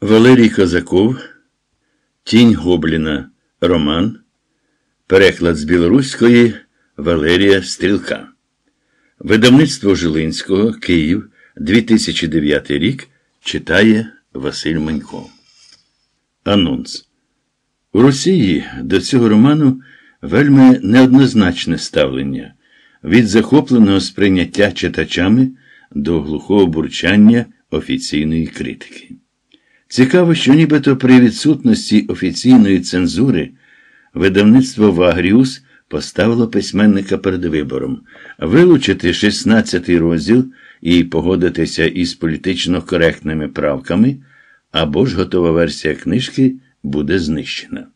Валерій Козаков, Тінь Гобліна, Роман, переклад з білоруської Валерія Стрілка. Видавництво Жилинського, Київ, 2009 рік читає Василь Манько. Анонс. У Росії до цього роману вельми неоднозначне ставлення від захопленого сприйняття читачами до глухого бурчання офіційної критики. Цікаво, що нібито при відсутності офіційної цензури видавництво Вагріус поставило письменника перед вибором вилучити 16-й розділ і погодитися із політично коректними правками, або ж готова версія книжки буде знищена.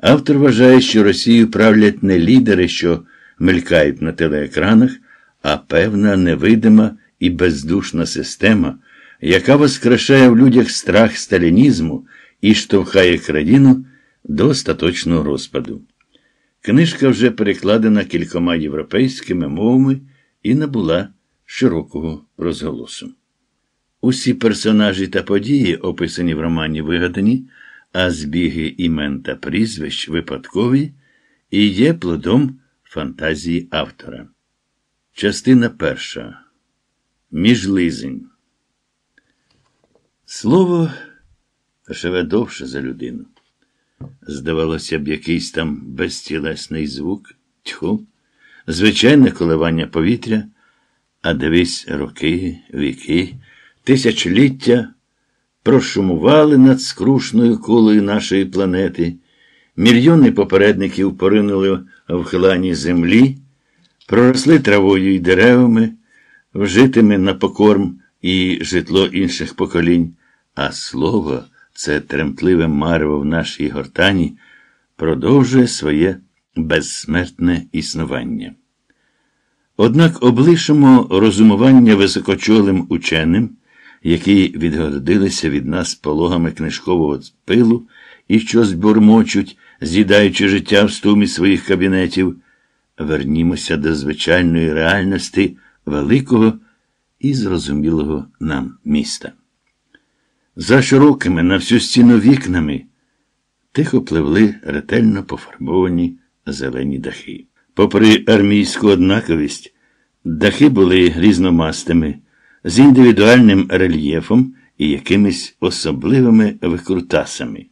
Автор вважає, що Росію правлять не лідери, що мелькають на телеекранах, а певна невидима і бездушна система, яка воскрешає в людях страх сталінізму і штовхає країну до остаточного розпаду. Книжка вже перекладена кількома європейськими мовами і набула широкого розголосу. Усі персонажі та події, описані в романі вигадані, а збіги імен та прізвищ випадкові і є плодом фантазії автора. Частина перша. Міжлизень. Слово живе довше за людину. Здавалося б, якийсь там безтілесний звук, тьху, звичайне коливання повітря, а дивись, роки, віки, тисячоліття прошумували над скрушною колою нашої планети, мільйони попередників поринули в хилані землі, проросли травою й деревами, вжитими на покорм і житло інших поколінь, а слово це тремтливе марево в нашій гортані, продовжує своє безсмертне існування. Однак облишимо розумування високочолим ученим, які відгородилися від нас пологами книжкового пилу і щось бурмочуть, з'їдаючи життя в стумі своїх кабінетів, вернімося до звичайної реальності великого і зрозумілого нам міста. За широкими на всю стіну вікнами тихо пливли ретельно пофарбовані зелені дахи. Попри армійську однаковість, дахи були різномастими, з індивідуальним рельєфом і якимись особливими викрутасами.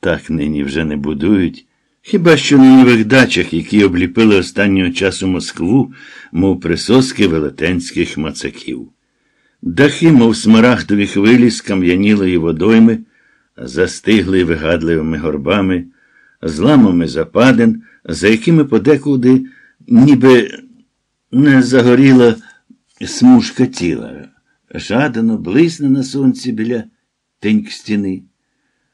Так нині вже не будують, хіба що на нових дачах, які обліпили останнього часу Москву, мов присоски велетенських мацаків. Дахи, мов смарагдові хвилі, скам'янілої водойми, застигли вигадливими горбами, зламами западин, за якими подекуди ніби не загоріла смужка тіла, жадано блисне на сонці біля теньк стіни.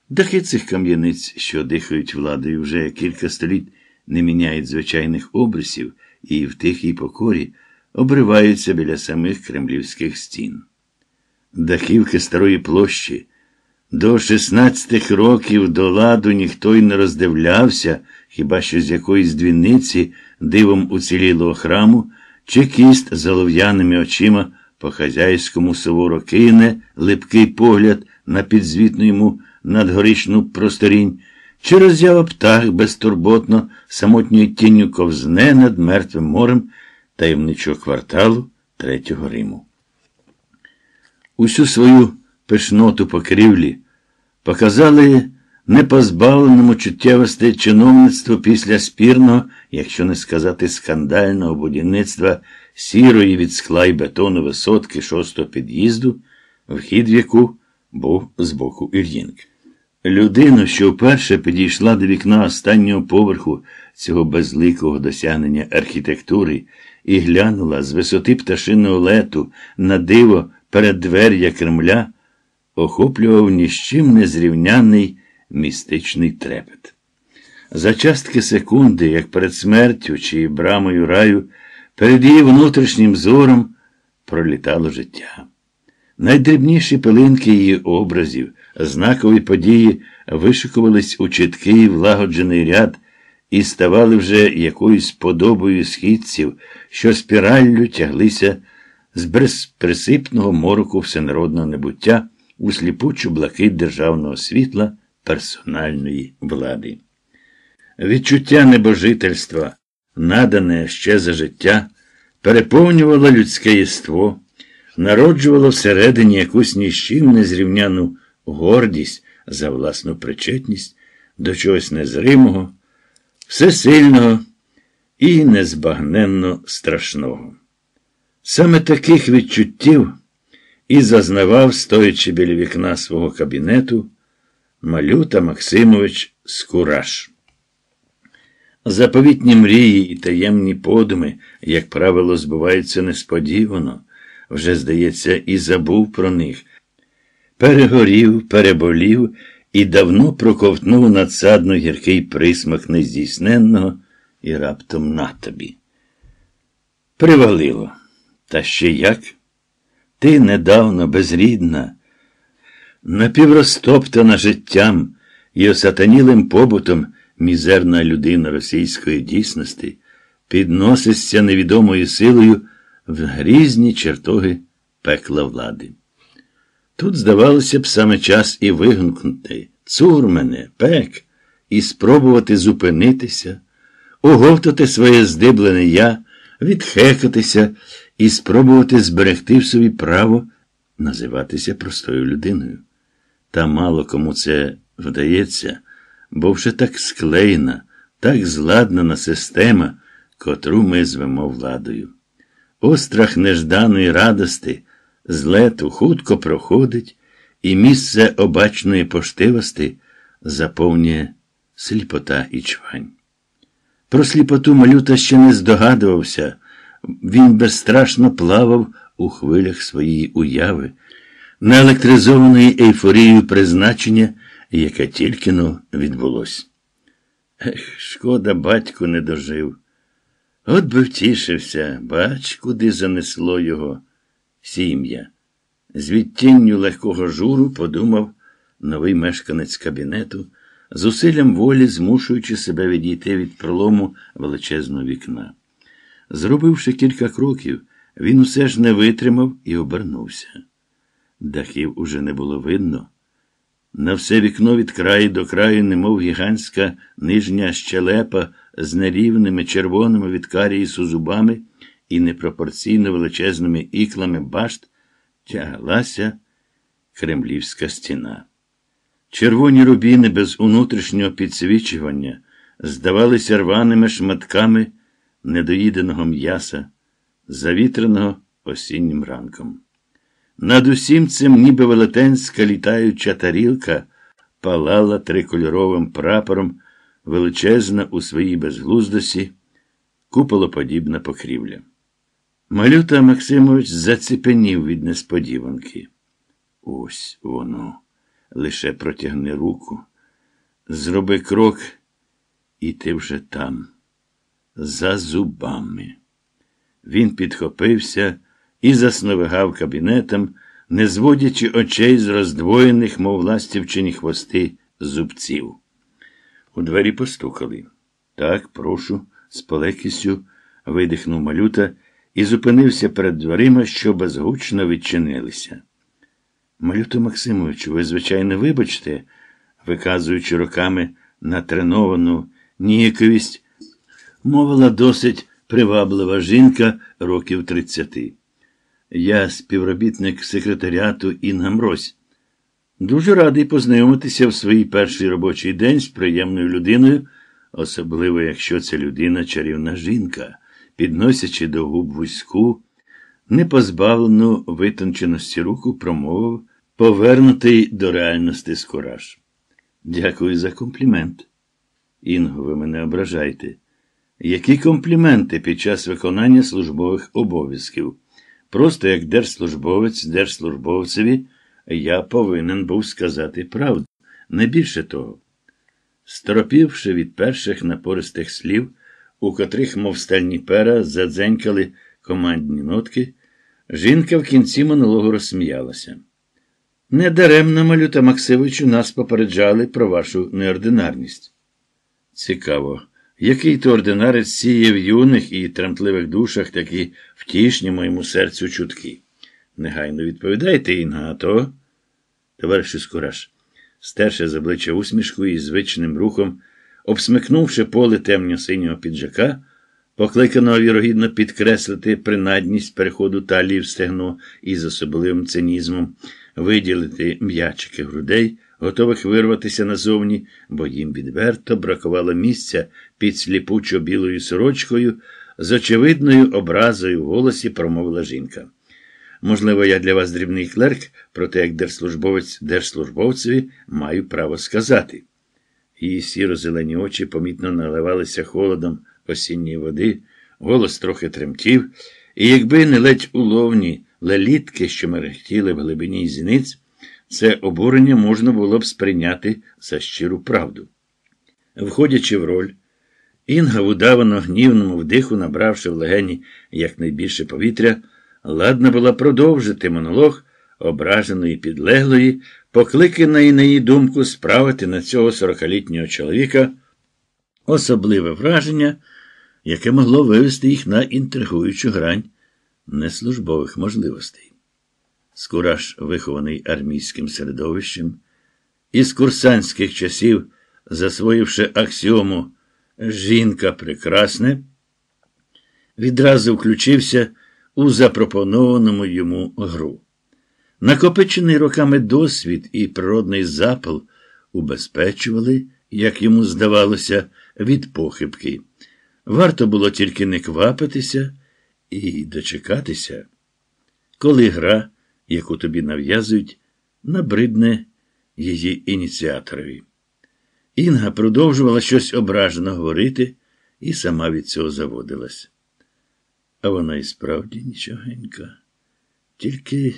Дахи цих кам'яниць, що дихають владою вже кілька століть, не міняють звичайних обрисів і в тихій покорі обриваються біля самих кремлівських стін. Дахівки старої площі до 16 років до ладу ніхто й не роздивлявся, хіба що з якоїсь двіниці дивом уцілілого храму, чи кіст з олов'яними очима по хазяйському суворо кине липкий погляд на підзвітну йому надгоричну просторінь, чи роззява птах безтурботно самотньою тінню ковзне над мертвим морем таємничого кварталу Третього Риму. Усю свою пишноту покрівлі показали непозбавленому чуттєвості чиновництву після спірного, якщо не сказати скандального будівництва сірої від скла й бетону висотки шостого під'їзду, вхід в яку був з боку Ільїнки. Людину, що вперше підійшла до вікна останнього поверху цього безликого досягнення архітектури і глянула з висоти пташиного лету на диво переддвер'я Кремля, охоплював ні з чим незрівняний містичний трепет. За частки секунди, як перед смертю чи брамою раю, перед її внутрішнім зором пролітало життя. Найдрібніші пилинки її образів, знакові події вишикувались у чіткий влагоджений ряд і ставали вже якоюсь подобою східців, що спіраллю тяглися з безприсипного мороку всенародного небуття у сліпучу блакить державного світла персональної влади. Відчуття небожительства, надане ще за життя, переповнювало людське єство, народжувало всередині якусь ні з незрівняну гордість за власну причетність до чогось незримого, всесильного і незбагненно страшного. Саме таких відчуттів і зазнавав, стоячи біля вікна свого кабінету, Малюта Максимович Скураш. Заповітні мрії і таємні подуми, як правило, збуваються несподівано, вже, здається, і забув про них. Перегорів, переболів і давно проковтнув надсадно гіркий присмак нездійсненного і раптом на тобі. Привалило. Та ще як? Ти недавно безрідна, напівростоптана життям і осатанілим побутом мізерна людина російської дійсності підноситься невідомою силою в грізні чертоги пекла влади. Тут, здавалося б, саме час і вигукнути цур мене, пек, і спробувати зупинитися, оговтати своє здиблене я, відхекатися і спробувати зберегти в собі право називатися простою людиною. Та мало кому це вдається, бо вже так склеєна, так зладнана система, котру ми звемо владою. Острах нежданої радости, злету хутко проходить, і місце обачної поштивости заповнює сліпота і чвань. Про сліпоту малюта ще не здогадувався, він безстрашно плавав у хвилях своєї уяви, наелектризованої ейфорією призначення, яке тільки но відбулось. Ех, шкода, батько не дожив. От би втішився, бач, куди занесло його сім'я. З відтінню легкого журу подумав новий мешканець кабінету, зусиллям волі змушуючи себе відійти від пролому величезного вікна. Зробивши кілька кроків, він усе ж не витримав і обернувся. Дахів уже не було видно. На все вікно від краю до краю, немов гігантська нижня щелепа з нерівними червоними від каріїсу зубами і непропорційно величезними іклами башт, тяглася кремлівська стіна. Червоні рубіни без внутрішнього підсвічування здавалися рваними шматками недоїденого м'яса, завітреного осіннім ранком. Над усім цим, ніби велетенська літаюча тарілка, палала трикольоровим прапором величезна у своїй безглуздості, куполоподібна покрівля. Малюта Максимович заціпенів від несподіванки. Ось воно. Лише протягни руку, зроби крок, і ти вже там за зубами. Він підхопився і засновигав кабінетом, не зводячи очей з роздвоєних, мов ластівчині хвости, зубців. У двері постукали. Так, прошу, з полегкістю видихнув малюта і зупинився перед дверима, що безгучно відчинилися. Малюто Максимовичу, ви, звичайно, вибачте, виказуючи руками натреновану ніяковість, мовила досить приваблива жінка років тридцяти. Я співробітник секретаріату Інга Мрось. Дуже радий познайомитися в свій перший робочий день з приємною людиною, особливо якщо це людина чарівна жінка, підносячи до губ вузьку, непозбавлену витонченості руку, промовив, повернутий до реальності скораж. Дякую за комплімент. Інго, ви мене ображайте. Які компліменти під час виконання службових обов'язків? Просто як держслужбовець держслужбовцеві, я повинен був сказати правду, не більше того. Стропівши від перших напористих слів, у котрих, мов стальні пера, задзенькали командні нотки, жінка в кінці монологу розсміялася. Недаремно, Малюта Максимовичу, нас попереджали про вашу неординарність. Цікаво. Який то ординарець сіє в юних і тремтливих душах такі втішні моєму серцю чутки? Негайно відповідайте, Інга, а то. Товаришу Скураш, стерше з обличчя усмішкою і звичним рухом, обсмикнувши поле темньо-синього піджака, покликаного вірогідно підкреслити принадність переходу талії в стегно і з особливим цинізмом, виділити м'ячики грудей, готових вирватися назовні, бо їм відверто бракувало місця під сліпучо білою сорочкою, з очевидною образою в голосі промовила жінка. Можливо, я для вас дрібний клерк, проте як держслужбовець держслужбовцеві маю право сказати. Її сіро-зелені очі помітно наливалися холодом осінньої води, голос трохи тремтів, і якби не ледь уловні лелітки, що мерехтіли в глибині зіниць, це обурення можна було б сприйняти за щиру правду. Входячи в роль, Інга в удавано гнівному вдиху, набравши в легені якнайбільше повітря, ладна була продовжити монолог ображеної підлеглої, покликаної, на її думку, справити на цього сорокалітнього чоловіка особливе враження, яке могло вивести їх на інтригуючу грань неслужбових можливостей. Скураж, вихований армійським середовищем, із курсантських часів, засвоївши аксіому Жінка прекрасне, відразу включився у запропонованому йому гру. Накопичений роками досвід і природний запал убезпечували, як йому здавалося, від похибки. Варто було тільки не квапитися і дочекатися, коли гра, яку тобі нав'язують, набридне її ініціаторові. Інга продовжувала щось ображено говорити і сама від цього заводилась. А вона і справді нічогенька. Тільки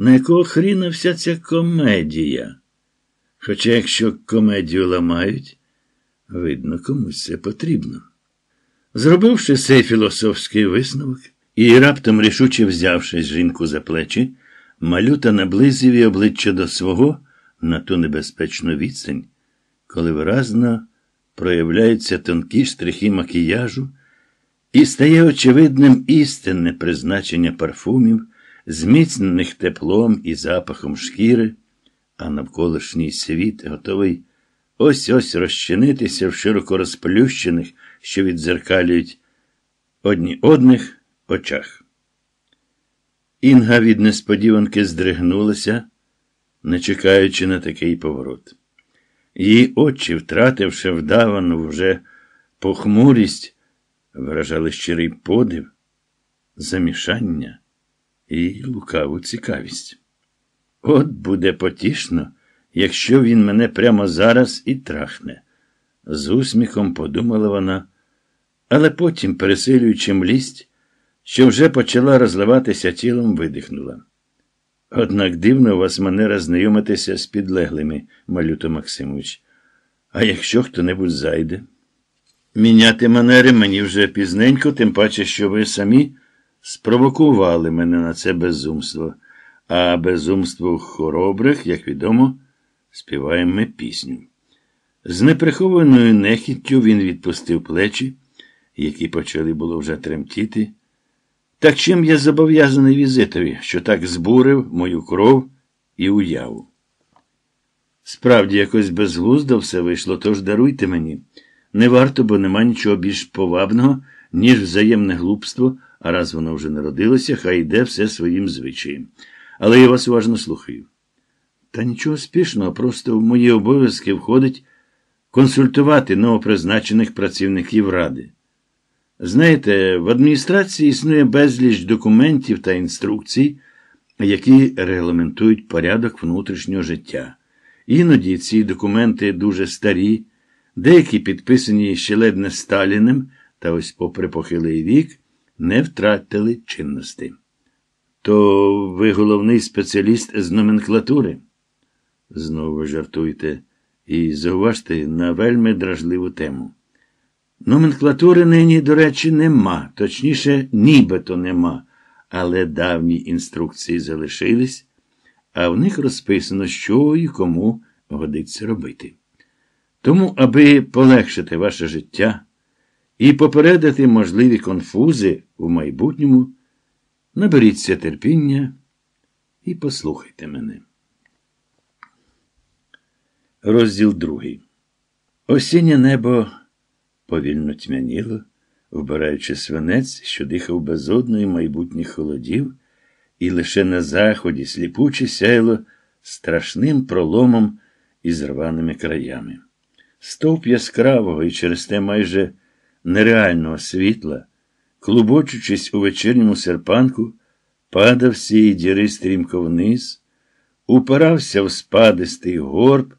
на якого хріна вся ця комедія? Хоча якщо комедію ламають, видно, комусь це потрібно. Зробивши цей філософський висновок і раптом рішуче взявшись жінку за плечі, малюта наблизив її обличчя до свого на ту небезпечну відстань коли виразно проявляються тонкі штрихи макіяжу, і стає очевидним істинне призначення парфумів, зміцнених теплом і запахом шкіри, а навколишній світ готовий ось ось розчинитися в широко розплющених, що відзеркалюють одні одних очах. Інга від несподіванки здригнулася, не чекаючи на такий поворот. Її очі, втративши вдавану вже похмурість, виражали щирий подив, замішання і лукаву цікавість. От буде потішно, якщо він мене прямо зараз і трахне. З усміхом подумала вона, але потім, пересилюючи млість, що вже почала розливатися тілом, видихнула. Однак дивно у вас манера знайомитися з підлеглими, Малюто Максимович. А якщо хто-небудь зайде? Міняти манери мені вже пізненько, тим паче, що ви самі спровокували мене на це безумство. А безумство хоробрих, як відомо, співаємо ми пісню. З неприхованою нехіттю він відпустив плечі, які почали було вже тремтіти. Так чим я зобов'язаний візитові, що так збурив мою кров і уяву? Справді, якось безглуздо все вийшло, тож даруйте мені. Не варто, бо нема нічого більш повабного, ніж взаємне глупство, а раз воно вже народилося, хай йде все своїм звичаєм. Але я вас уважно слухаю. Та нічого спішного, просто в мої обов'язки входить консультувати новопризначених працівників ради. Знаєте, в адміністрації існує безліч документів та інструкцій, які регламентують порядок внутрішнього життя. Іноді ці документи дуже старі, деякі підписані ще ледь Сталіним, та ось, попри похилий вік, не втратили чинності. То ви головний спеціаліст з номенклатури? Знову жартуйте і зауважте на вельми дражливу тему. Номенклатури нині, до речі, нема, точніше, нібито нема, але давні інструкції залишились, а в них розписано, що і кому годиться робити. Тому, аби полегшити ваше життя і попередити можливі конфузи у майбутньому, наберіться терпіння і послухайте мене. Розділ другий. Осіннє небо повільно тьмяніло, вбираючи свинець, що дихав безодної майбутніх холодів, і лише на заході сліпуче сяйло страшним проломом із рваними краями. Стовп яскравого і через те майже нереального світла, клубочучись у вечірньому серпанку, падав з діри стрімко вниз, упирався в спадистий горб,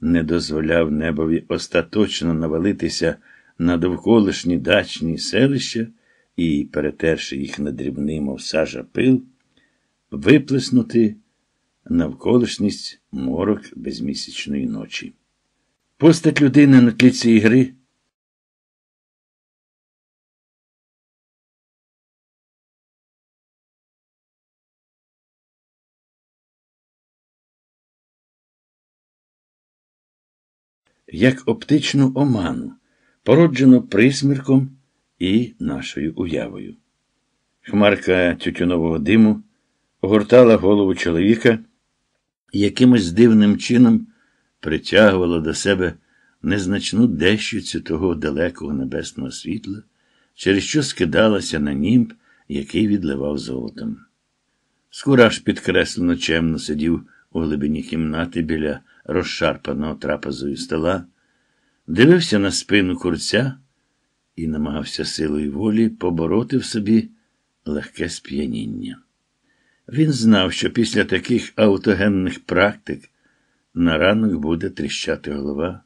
не дозволяв небові остаточно навалитися на довколишні дачні селища і, перетерши їх на дрібний, мов сажа пил, виплеснути навколишність морок безмісячної ночі. Постать людини на тлі цієї гри як оптичну оману, породжену присмірком і нашою уявою. Хмарка тютюнового диму огортала голову чоловіка і якимось дивним чином притягувала до себе незначну дещицю того далекого небесного світла, через що скидалася на німб, який відливав золотом. Скураж підкреслено чемно сидів у глибині кімнати біля розшарпаного трапезою стола, дивився на спину курця і намагався силою волі побороти в собі легке сп'яніння. Він знав, що після таких аутогенних практик на ранок буде тріщати голова,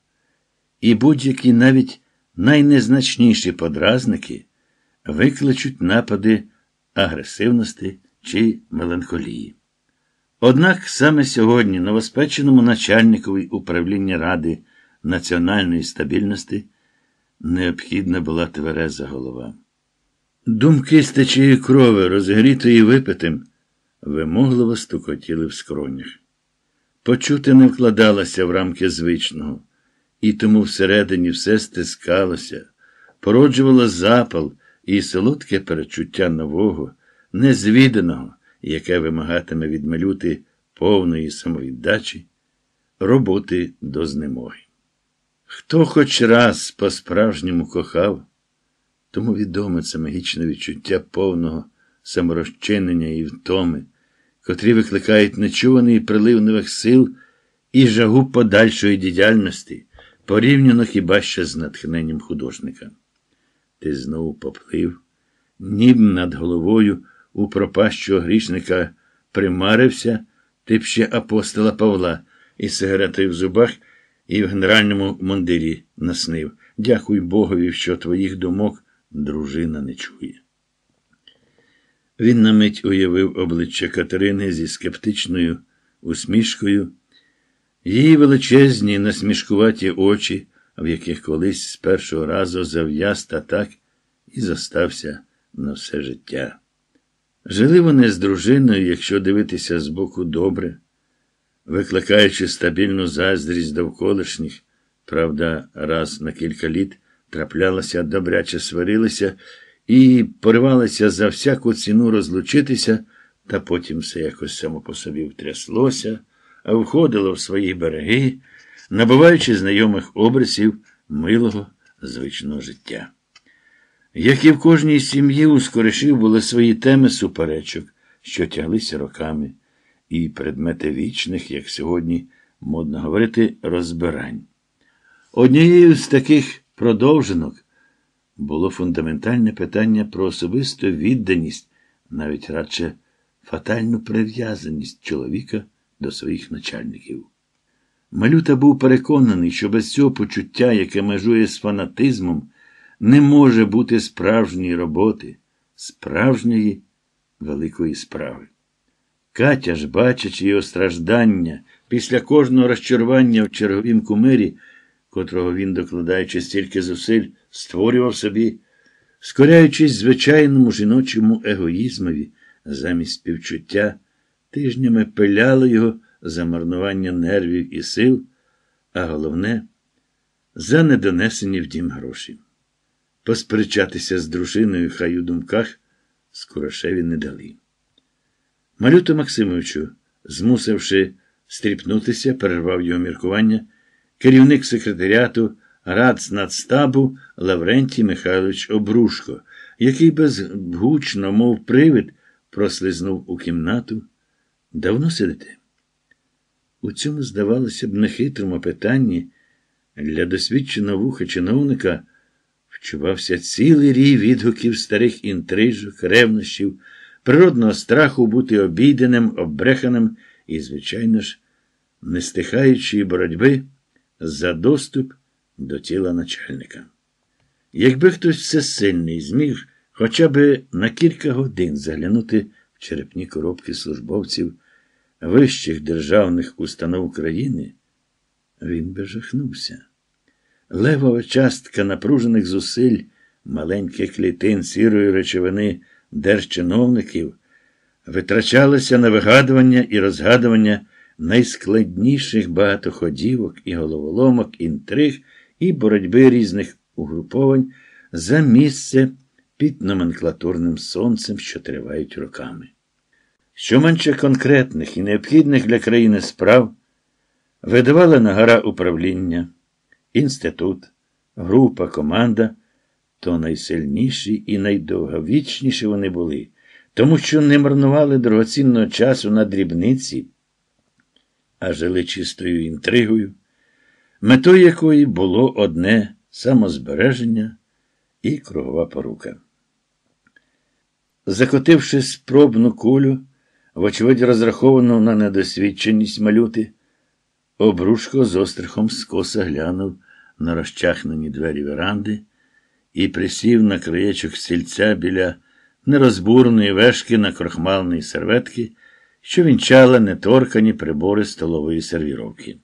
і будь-які навіть найнезначніші подразники викличуть напади агресивності чи меланхолії. Однак саме сьогодні новоспеченому начальникові управління Ради національної стабільності необхідна була твереза голова. Думки з крови, розгрітої випитим, вимогливо стукотіли в скронях. Почути не вкладалося в рамки звичного, і тому всередині все стискалося, породжувало запал і солодке перечуття нового, незвіданого яке вимагатиме від малюти повної самовіддачі, роботи до знемоги. Хто хоч раз по-справжньому кохав, тому відоме це магічне відчуття повного саморозчинення і втоми, котрі викликають нечуваний прилив нових сил і жагу подальшої діяльності, порівняно хіба що з натхненням художника. Ти знову поплив, ніб над головою у пропащого грішника примарився, ти б ще апостола Павла із сигаретою в зубах і в генеральному мундирі наснив. Дякуй Богові, що твоїх думок дружина не чує. Він на мить уявив обличчя Катерини зі скептичною усмішкою, її величезні насмішкуваті очі, в яких колись з першого разу зав'яз та так і зостався на все життя. Жили вони з дружиною, якщо дивитися збоку добре, викликаючи стабільну заздрість довколишніх, правда, раз на кілька літ траплялися, добряче сварилися і поривалися за всяку ціну розлучитися, та потім все якось само по собі втряслося, а входило в свої береги, набуваючи знайомих обрисів милого звичного життя. Як і в кожній сім'ї у скоришів були свої теми суперечок, що тяглися роками, і предмети вічних, як сьогодні модно говорити, розбирань. Однією з таких продовженок було фундаментальне питання про особисту відданість, навіть радше фатальну прив'язаність чоловіка до своїх начальників. Малюта був переконаний, що без цього почуття, яке межує з фанатизмом, не може бути справжньої роботи, справжньої великої справи. Катя ж, бачачи його страждання після кожного розчарування в черговім кумирі, котрого він, докладаючи стільки зусиль, створював собі, скоряючись звичайному жіночому егоїзмові замість співчуття, тижнями пиляла його за марнування нервів і сил, а головне, за недонесені в дім гроші. Посперечатися з дружиною хай у думках Скорошеві не дали. Малюту Максимовичу, змусивши стріпнутися, перервав його міркування, керівник секретаріату Рацнацтабу Лаврентій Михайлович Обрушко, який безгучно, мов привид, прослизнув у кімнату. Давно сидите? У цьому, здавалося б, нехитрому питанні для досвідченого вуха чиновника вчувався цілий рій відгуків старих інтрижок, ревнощів, природного страху бути обійденим, оббреханим і, звичайно ж, нестихаючої боротьби за доступ до тіла начальника. Якби хтось всесильний зміг хоча б на кілька годин заглянути в черепні коробки службовців вищих державних установ України, він би жахнувся. Левова частка напружених зусиль маленьких клітин сірої речовини держчиновників витрачалася на вигадування і розгадування найскладніших багатоходівок і головоломок, інтриг і боротьби різних угруповань за місце під номенклатурним сонцем, що тривають роками. Що менше конкретних і необхідних для країни справ видавала на гора управління, інститут, група, команда, то найсильніші і найдовговічніші вони були, тому що не марнували дорогоцінного часу на дрібниці, а жили чистою інтригою, метою якої було одне самозбереження і кругова порука. Закотивши спробну кулю, вочевидь розраховану на недосвідченість малюти, обрушко з острихом скоса глянув на розчахнені двері веранди і присів на краєчок стільця біля нерозбурної вешки на крохмалної серветки, що вінчала неторкані прибори столової сервіровки.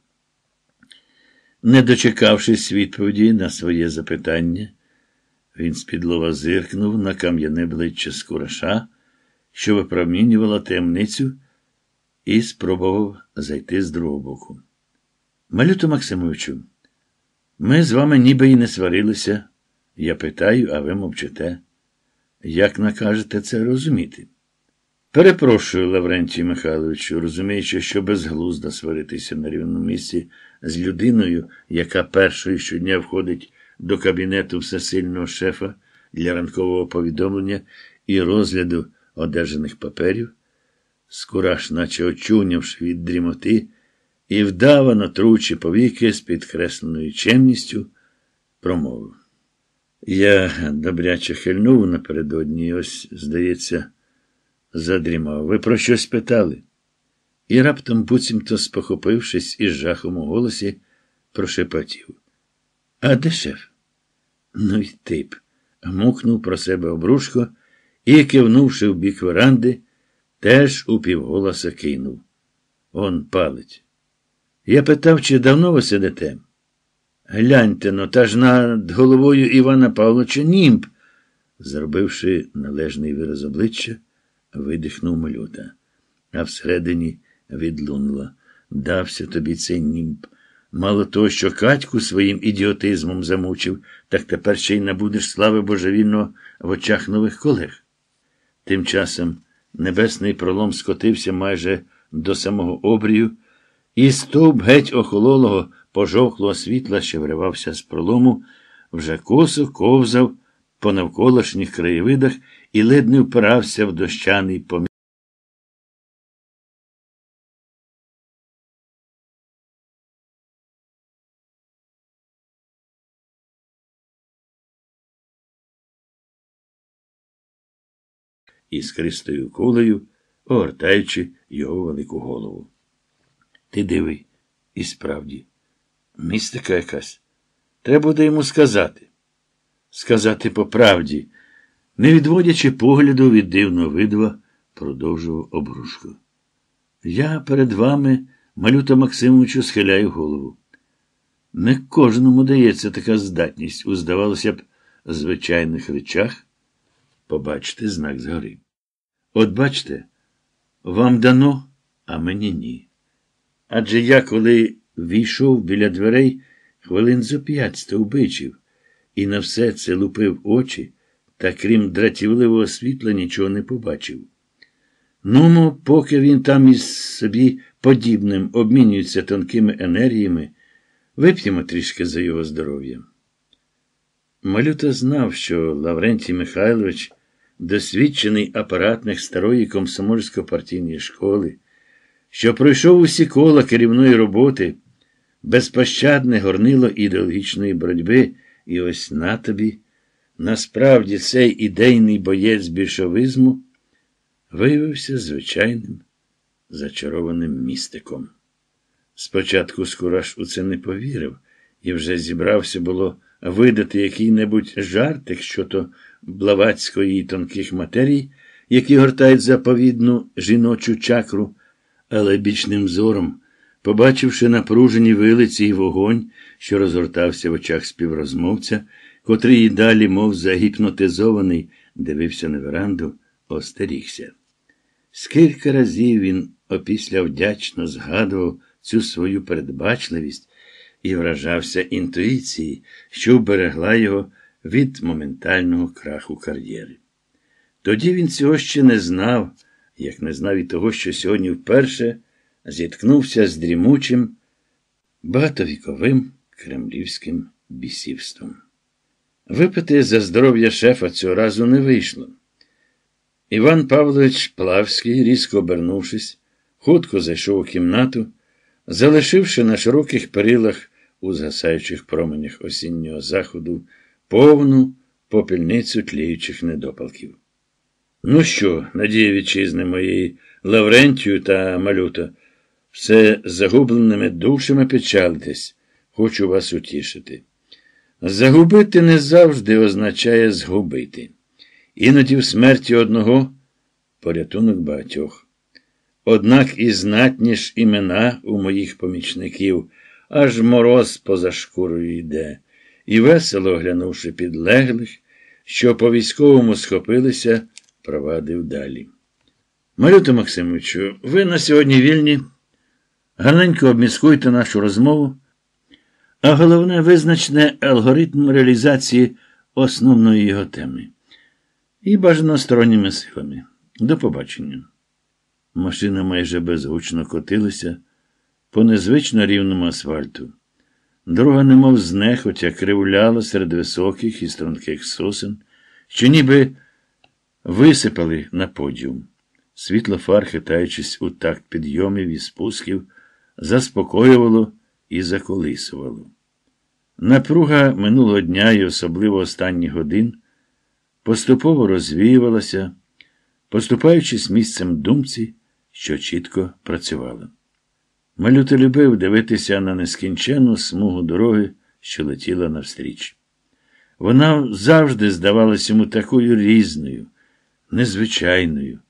Не дочекавшись відповіді на своє запитання, він спідлова зиркнув на кам'яне обличчя Скураша, що випромінювала таємницю, і спробував зайти з другого боку. Малюто Максимовичу, ми з вами ніби й не сварилися. Я питаю, а ви мовчите. Як накажете це розуміти? Перепрошую, Лаврентій Михайловичу, розуміючи, що безглуздо сваритися на рівному місці з людиною, яка першою щодня входить до кабінету всесильного шефа для ранкового повідомлення і розгляду одержаних паперів, скураж, наче очунявши від дрімоти, і вдавано тручи повіки з підкресленою чемністю, промовив. Я добряче хильнув напередодні, ось, здається, задрімав. Ви про щось питали? І раптом, буцімто спохопившись із жахом у голосі, прошепотів. А де шеф? Ну й тип. гмукнув про себе обрушко і, кивнувши в бік веранди, теж упівголоса кинув. Он палить. Я питав, чи давно ви сидите? Гляньте но, та ж над головою Івана Павловича німб. Зробивши належний вираз обличчя, видихнув малюта, а всередині відлунила. Дався тобі цей німб. Мало того, що Катьку своїм ідіотизмом замучив, так тепер ще й набудеш слави божевільного в очах нових колег. Тим часом небесний пролом скотився майже до самого обрію, і стовп геть охололого, пожовклого світла, що вривався з пролому, вже косо ковзав по навколишніх краєвидах і ледь не впирався в дощаний помір. іскристою кулею, огортаючи його велику голову. Ти диви, і справді, містика якась. Треба буде йому сказати. Сказати по правді, не відводячи погляду від дивного видва, продовжував обрушко. Я перед вами, малюта Максимовичу, схиляю голову. Не кожному дається така здатність у, здавалося б, звичайних речах побачити знак згори. От бачте, вам дано, а мені ні. Адже я, коли війшов біля дверей, хвилин зо п'ять стовбичив, і на все це лупив очі, та крім дратівливого світла, нічого не побачив. Ну, поки він там із собі подібним обмінюється тонкими енергіями, Вип'ємо трішки за його здоров'я. Малюта знав, що Лаврентій Михайлович, досвідчений апаратник старої комсомольсько-партійної школи, що пройшов усі кола керівної роботи, безпощадне горнило ідеологічної боротьби, і ось на тобі, насправді цей ідейний боєць більшовизму виявився звичайним зачарованим містиком. Спочатку Скураш у це не повірив і вже зібрався було видати який-небудь жартик щодо блавацької і тонких матерій, які гортають заповідну жіночу чакру, але бічним зором, побачивши напружені вилиці і вогонь, що розгортався в очах співрозмовця, котрий і далі, мов загіпнотизований, дивився на веранду, остерігся. Скільки разів він опісля вдячно згадував цю свою передбачливість і вражався інтуїції, що вберегла його від моментального краху кар'єри. Тоді він цього ще не знав, як не знав і того, що сьогодні вперше зіткнувся з дрімучим, багатовіковим кремлівським бісівством. Випити за здоров'я шефа цього разу не вийшло. Іван Павлович Плавський, різко обернувшись, хутко зайшов у кімнату, залишивши на широких перилах у згасаючих променях осіннього заходу повну попільницю тліючих недопалків. Ну що, надія вітчизни моєї Лаврентію та Малюта, все загубленими душами печалитесь, хочу вас утішити. Загубити не завжди означає згубити. Іноді в смерті одного порятунок багатьох. Однак і знатніш імена у моїх помічників, аж мороз поза шкурою йде, і весело оглянувши підлеглих, що по військовому схопилися, провадив далі. Малюто Максимовичу, ви на сьогодні вільні. Гарненько обміскуйте нашу розмову, а головне визначне алгоритм реалізації основної його теми. І бажано сторонніми силами. До побачення. Машина майже безгучно котилася по незвично рівному асфальту. Дорога, немов знехотя, кривляла серед високих і струнких сосен, що ніби висипали на подіум. Світло фар, хитаючись у такт підйомів і спусків, заспокоювало і заколисувало. Напруга минулого дня і особливо останніх годин поступово розвіювалася, поступаючись місцем думці, що чітко працювала. Малюта любив дивитися на нескінченну смугу дороги, що летіла навстріч. Вона завжди здавалась йому такою різною, незвичайною,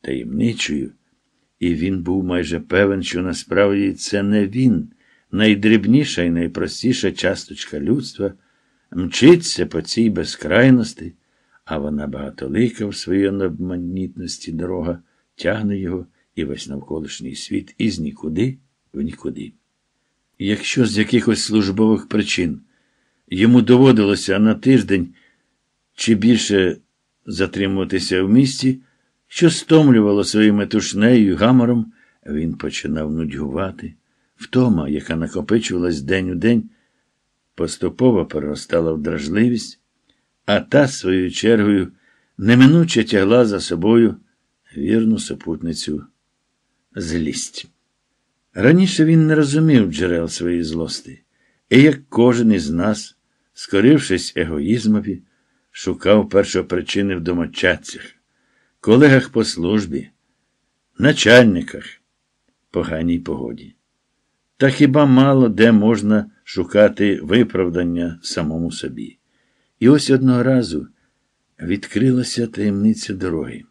таємничою, і він був майже певен, що насправді це не він, найдрібніша і найпростіша часточка людства, мчиться по цій безкрайності, а вона багатолика в своїй одноманітності дорога тягне його і весь навколишній світ із нікуди в нікуди. Якщо з якихось службових причин йому доводилося на тиждень чи більше затримуватися в місті, що стомлювало своєю метушнею і гамором, він починав нудьгувати. Втома, яка накопичувалась день у день, поступово переростала в дражливість, а та, своєю чергою, неминуче тягла за собою вірну супутницю злість. Раніше він не розумів джерел своєї злости, і як кожен із нас, скорившись егоїзмові, шукав першопричини в домочадцях, колегах по службі, начальниках, поганій погоді. Та хіба мало де можна шукати виправдання самому собі? І ось одного разу відкрилася таємниця дороги,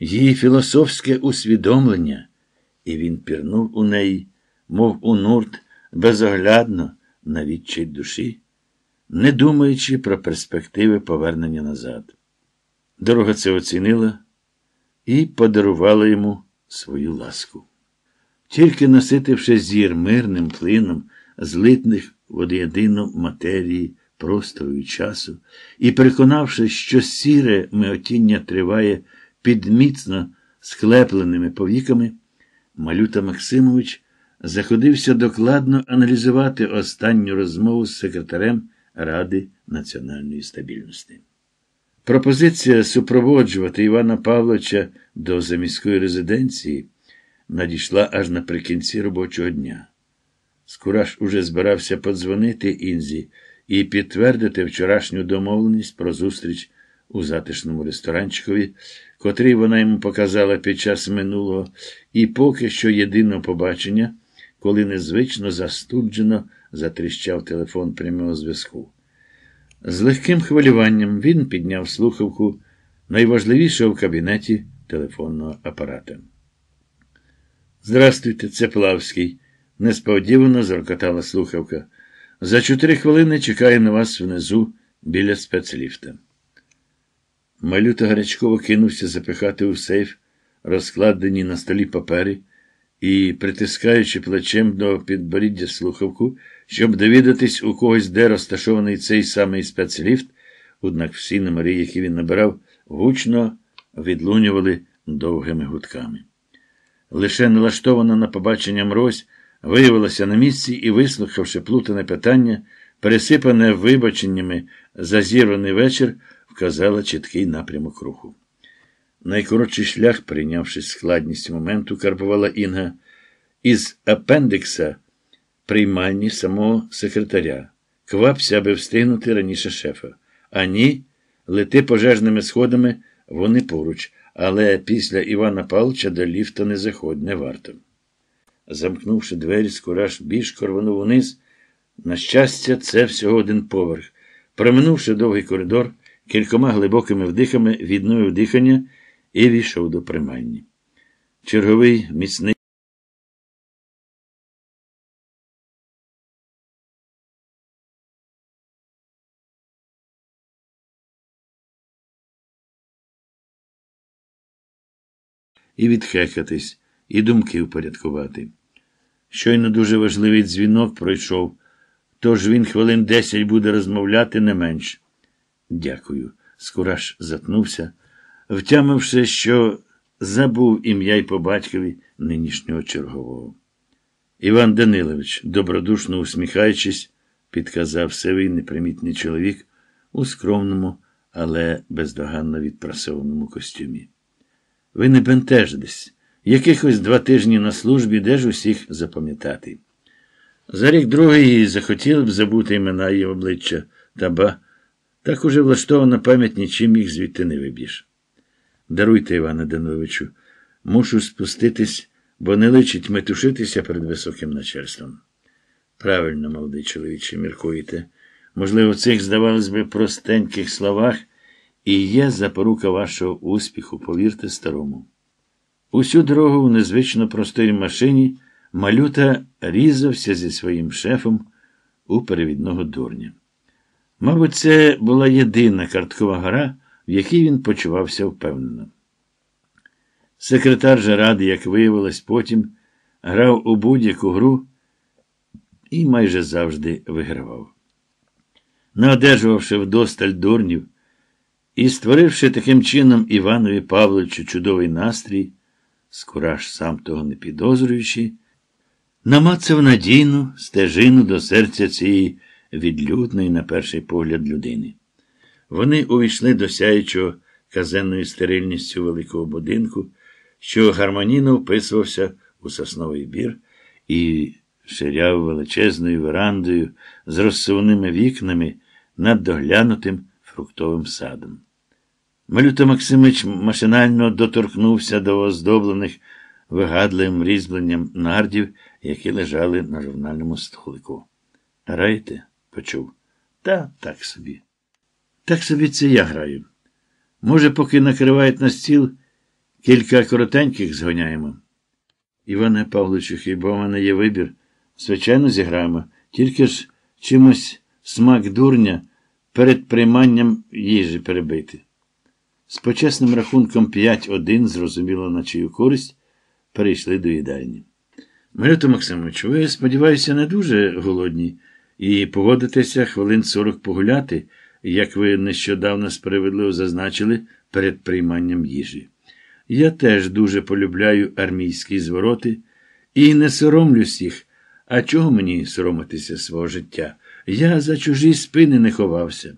її філософське усвідомлення, і він пірнув у неї, мов у нурт, безоглядно на відчай душі, не думаючи про перспективи повернення назад. Дорога це оцінила і подарувала йому свою ласку. Тільки наситивши зір мирним плином злитних водоєдину матерії, простору і часу, і переконавшись, що сіре миотіння триває під міцно склепленими повіками, Малюта Максимович заходився докладно аналізувати останню розмову з секретарем Ради національної стабільності. Пропозиція супроводжувати Івана Павловича до заміської резиденції надійшла аж наприкінці робочого дня. Скураш уже збирався подзвонити Інзі і підтвердити вчорашню домовленість про зустріч у затишному ресторанчикові, котрий вона йому показала під час минулого, і поки що єдиного побачення, коли незвично застуджено затріщав телефон прямого зв'язку. З легким хвилюванням він підняв слухавку найважливішого в кабінеті телефонного апарата. Здрастуйте, це Плавський. Несподівано заркотала слухавка. За чотири хвилини чекаю на вас внизу біля спецліфта. Малюта гарячково кинувся запихати у сейф, розкладені на столі папери, і, притискаючи плечем до підборіддя слухавку, щоб довідатись у когось, де розташований цей самий спецліфт, однак всі номери, які він набирав, гучно відлунювали довгими гудками. Лише налаштована на побачення мрозь, виявилася на місці і, вислухавши плутане питання, пересипане вибаченнями за зірваний вечір, вказала чіткий напрямок руху. Найкоротший шлях, прийнявши складність моменту, карбувала Інга із апендикса приймальні самого секретаря. Квапся, аби встигнути раніше шефа. А ні, лети пожежними сходами вони поруч, але після Івана Павловича до ліфта не заходь, не варто. Замкнувши двері, скораш більш корванув униз. На щастя, це всього один поверх. Проминувши довгий коридор, кількома глибокими вдихами відновив дихання і війшов до приманні. Черговий міцний. І відхекатись, і думки впорядкувати. Щойно дуже важливий дзвінок пройшов, тож він хвилин десять буде розмовляти не менш. Дякую. Скураш затнувся, втямивши, що забув ім'я й по батькові нинішнього чергового. Іван Данилович, добродушно усміхаючись, підказав сивий непримітний чоловік у скромному, але бездоганно відпрасованому костюмі. Ви не бентежитесь. Якихось два тижні на службі де ж усіх запам'ятати. За рік другий захотіли б забути імена і обличчя, та ба, так уже влаштована пам'ять нічим їх звідти не виб'єш. Даруйте, Іване Дановичу, мушу спуститись, бо не личить метушитися перед високим начальством. Правильно, молодий чоловіче, міркуєте. Можливо, в цих, здавалось би, простеньких словах і є запорука вашого успіху, повірте старому. Усю дорогу в незвично простій машині малюта різався зі своїм шефом у перевідного дурня. Мабуть, це була єдина карткова гра, в якій він почувався впевнено. Секретар же ради, як виявилось потім, грав у будь-яку гру і майже завжди вигравав. Наодержувавши вдосталь дурнів і створивши таким чином Іванові Павловичу чудовий настрій, Скураж, сам того не підозрюючи, намацав надійну стежину до серця цієї відлюдної, на перший погляд, людини. Вони увійшли до сяючого казенною стерильністю великого будинку, що гармонійно вписувався у сосновий бір і ширяв величезною верандою з розсувними вікнами над доглянутим фруктовим садом. Малюта Максимич машинально доторкнувся до оздоблених вигадливим різьбленням нардів, які лежали на журнальному столику. Граєте? почув. Та так собі. Так собі це я граю. Може, поки накривають на стіл, кілька коротеньких згоняємо. Іване Павловичу, хіба в мене є вибір? Звичайно, зіграємо, тільки ж чимось смак дурня перед прийманням їжі перебити. З почесним рахунком 5-1, зрозуміло, на чию користь, перейшли до їдальні. Марито Максимович, ви, сподіваюся, не дуже голодні, і погодитеся хвилин 40 погуляти, як ви нещодавно справедливо зазначили перед прийманням їжі. Я теж дуже полюбляю армійські звороти. І не соромлюсь їх. А чого мені соромитися свого життя? Я за чужі спини не ховався,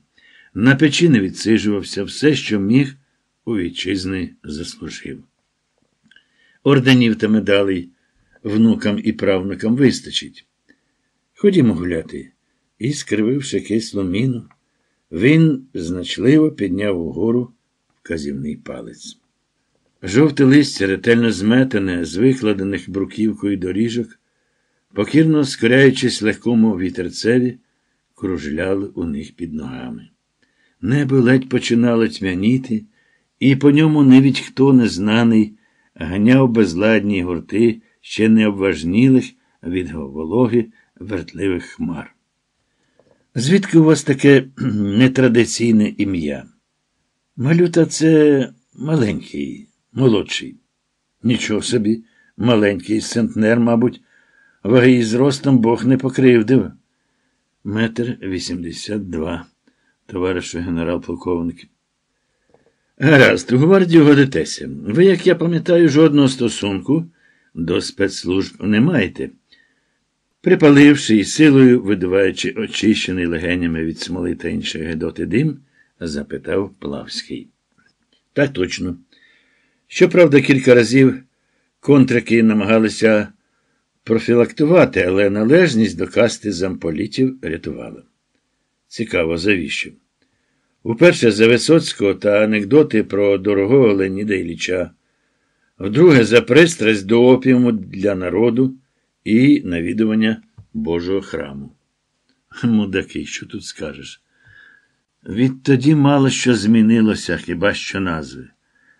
на печі не відсижувався, все, що міг, у вітчизни заслужив. Орденів та медалей внукам і правнукам вистачить. Ходімо гуляти. І, скрививши кислу міну, він значливо підняв угору вказівний палець. Жовте листя, ретельно зметене, з викладених бруківкою доріжок, покірно скоряючись легкому вітерцеві, кружляли у них під ногами. Небо ледь починало тьмяніти, і по ньому навіть хто незнаний ганяв безладні гурти ще не обважнілих від вологи вертливих хмар. Звідки у вас таке нетрадиційне ім'я? Малюта це маленький, молодший. Нічого собі, маленький центнер, мабуть, ваги із ростом Бог не покривдив. Метр вісімдесят два, товаришу генерал-полковник. Гаразд, у гвардію годитеся. Ви, як я пам'ятаю, жодного стосунку до спецслужб не маєте. Припаливши і силою, видуваючи очищений легенями від смоли та іншої гедоти дим, запитав Плавський. Так точно. Щоправда, кілька разів контрики намагалися профілактувати, але належність до касти замполітів рятувала. Цікаво, завіщо? Уперше за Висоцького та анекдоти про дорогого Леніда Ілліча, вдруге за пристрасть до опіуму для народу і навідування Божого храму. Мудаки, що тут скажеш? Відтоді мало що змінилося, хіба що назви.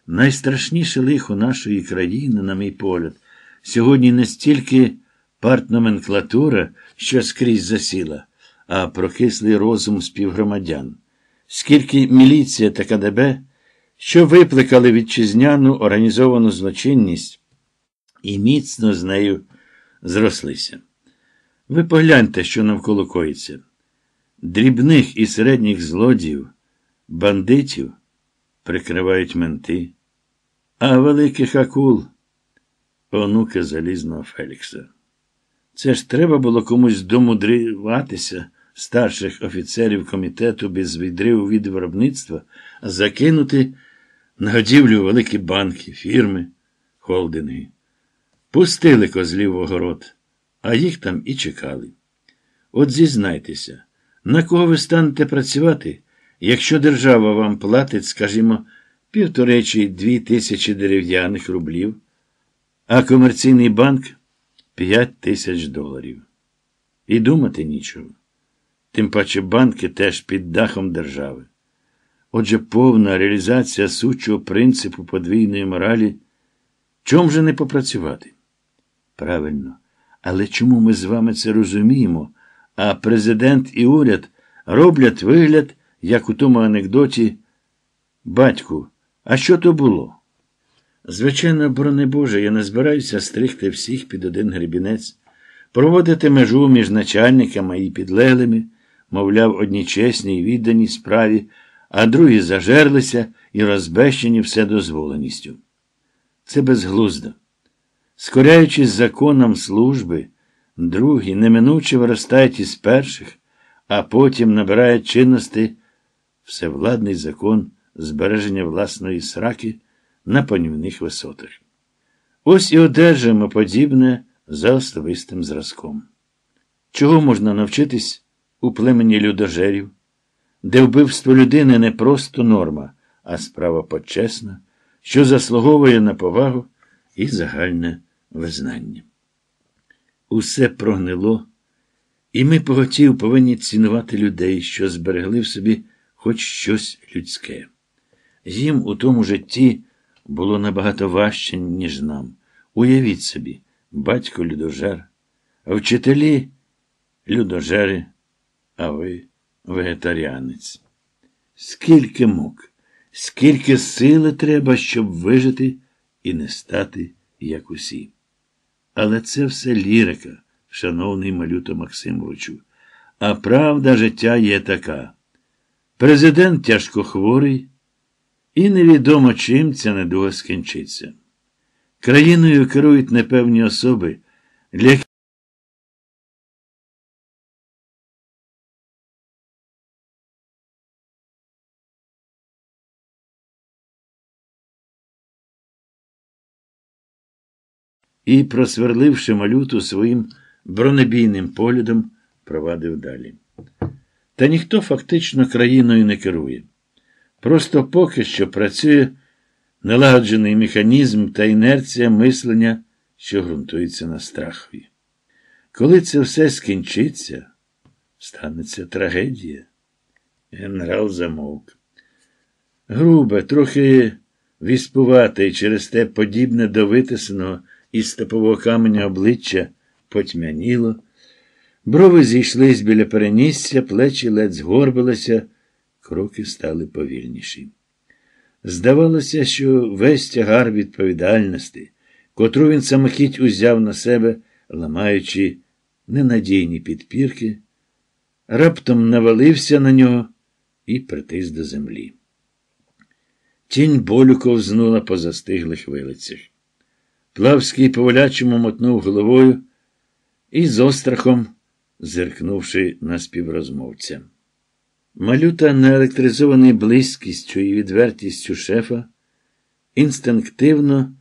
Найстрашніше лихо нашої країни, на мій погляд, сьогодні не стільки партноменклатура, що скрізь засіла, а прокислий розум співгромадян. Скільки міліція та КДБ, що викликали вітчизняну організовану злочинність і міцно з нею зрослися. Ви погляньте, що навколо коїться. Дрібних і середніх злодіїв, бандитів прикривають менти, а великих акул онуки залізного Фелікса. Це ж треба було комусь домудрюватися старших офіцерів комітету без відриву від виробництва, закинути на годівлю великі банки, фірми, холдинги. Пустили козлів в огород, а їх там і чекали. От зізнайтеся, на кого ви станете працювати, якщо держава вам платить, скажімо, півтори чи дві тисячі дерев'яних рублів, а комерційний банк п'ять тисяч доларів. І думати нічого. Тим паче банки теж під дахом держави. Отже, повна реалізація сучого принципу подвійної моралі. Чом же не попрацювати? Правильно. Але чому ми з вами це розуміємо, а президент і уряд роблять вигляд, як у тому анекдоті, батьку, а що то було? Звичайно, борони Боже, я не збираюся стригти всіх під один гребінець, проводити межу між начальниками і підлеглими, мовляв, одні чесні і віддані справі, а другі зажерлися і розбещені вседозволеністю. Це безглуздо. Скоряючись законам служби, другі неминуче виростають із перших, а потім набирають чинності всевладний закон збереження власної сраки на панівних висотах. Ось і одержимо подібне за особистим зразком. Чого можна навчитись у племені людожерів, де вбивство людини не просто норма, а справа почесна, що заслуговує на повагу і загальне визнання. Усе прогнило, і ми поготів повинні цінувати людей, що зберегли в собі хоч щось людське. Їм у тому житті було набагато важче, ніж нам. Уявіть собі, батько людожер, вчителі людожери, а ви вегетаріанець. Скільки мук, скільки сили треба, щоб вижити і не стати, як усі. Але це все лірика, шановний малюто Максимовичу. А правда життя є така. Президент тяжко хворий. І невідомо чим ця недуга скінчиться. Країною керують непевні особи, для і, просверливши малюту своїм бронебійним поглядом, провадив далі. Та ніхто фактично країною не керує. Просто поки що працює налагоджений механізм та інерція мислення, що ґрунтується на страхові. Коли це все скінчиться, станеться трагедія. Генерал замовк. Грубе, трохи віспувате і через те подібне до витисаного із степового каменя обличчя потьмяніло. Брови зійшлись біля перенісся, плечі ледь згорбилися, кроки стали повільніші. Здавалося, що весь тягар відповідальності, котру він самохідь узяв на себе, ламаючи ненадійні підпірки, раптом навалився на нього і притис до землі. Тінь болю ковзнула по застиглих вилицях. Плавський поволячому мотнув головою і з острахом зиркнувши на співрозмовця. Малюта, наелектризований близькістю і відвертістю шефа, інстинктивно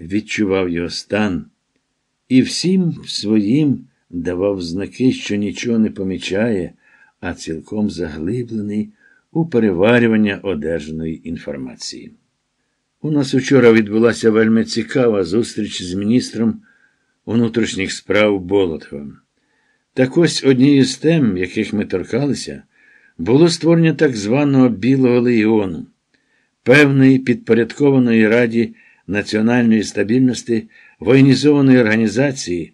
відчував його стан і всім своїм давав знаки, що нічого не помічає, а цілком заглиблений у переварювання одержаної інформації. У нас учора відбулася вельми цікава зустріч з міністром внутрішніх справ Болотовим. Так ось однією з тем, яких ми торкалися, було створення так званого Білого легіону, певної підпорядкованої Раді національної стабільності воєнізованої організації,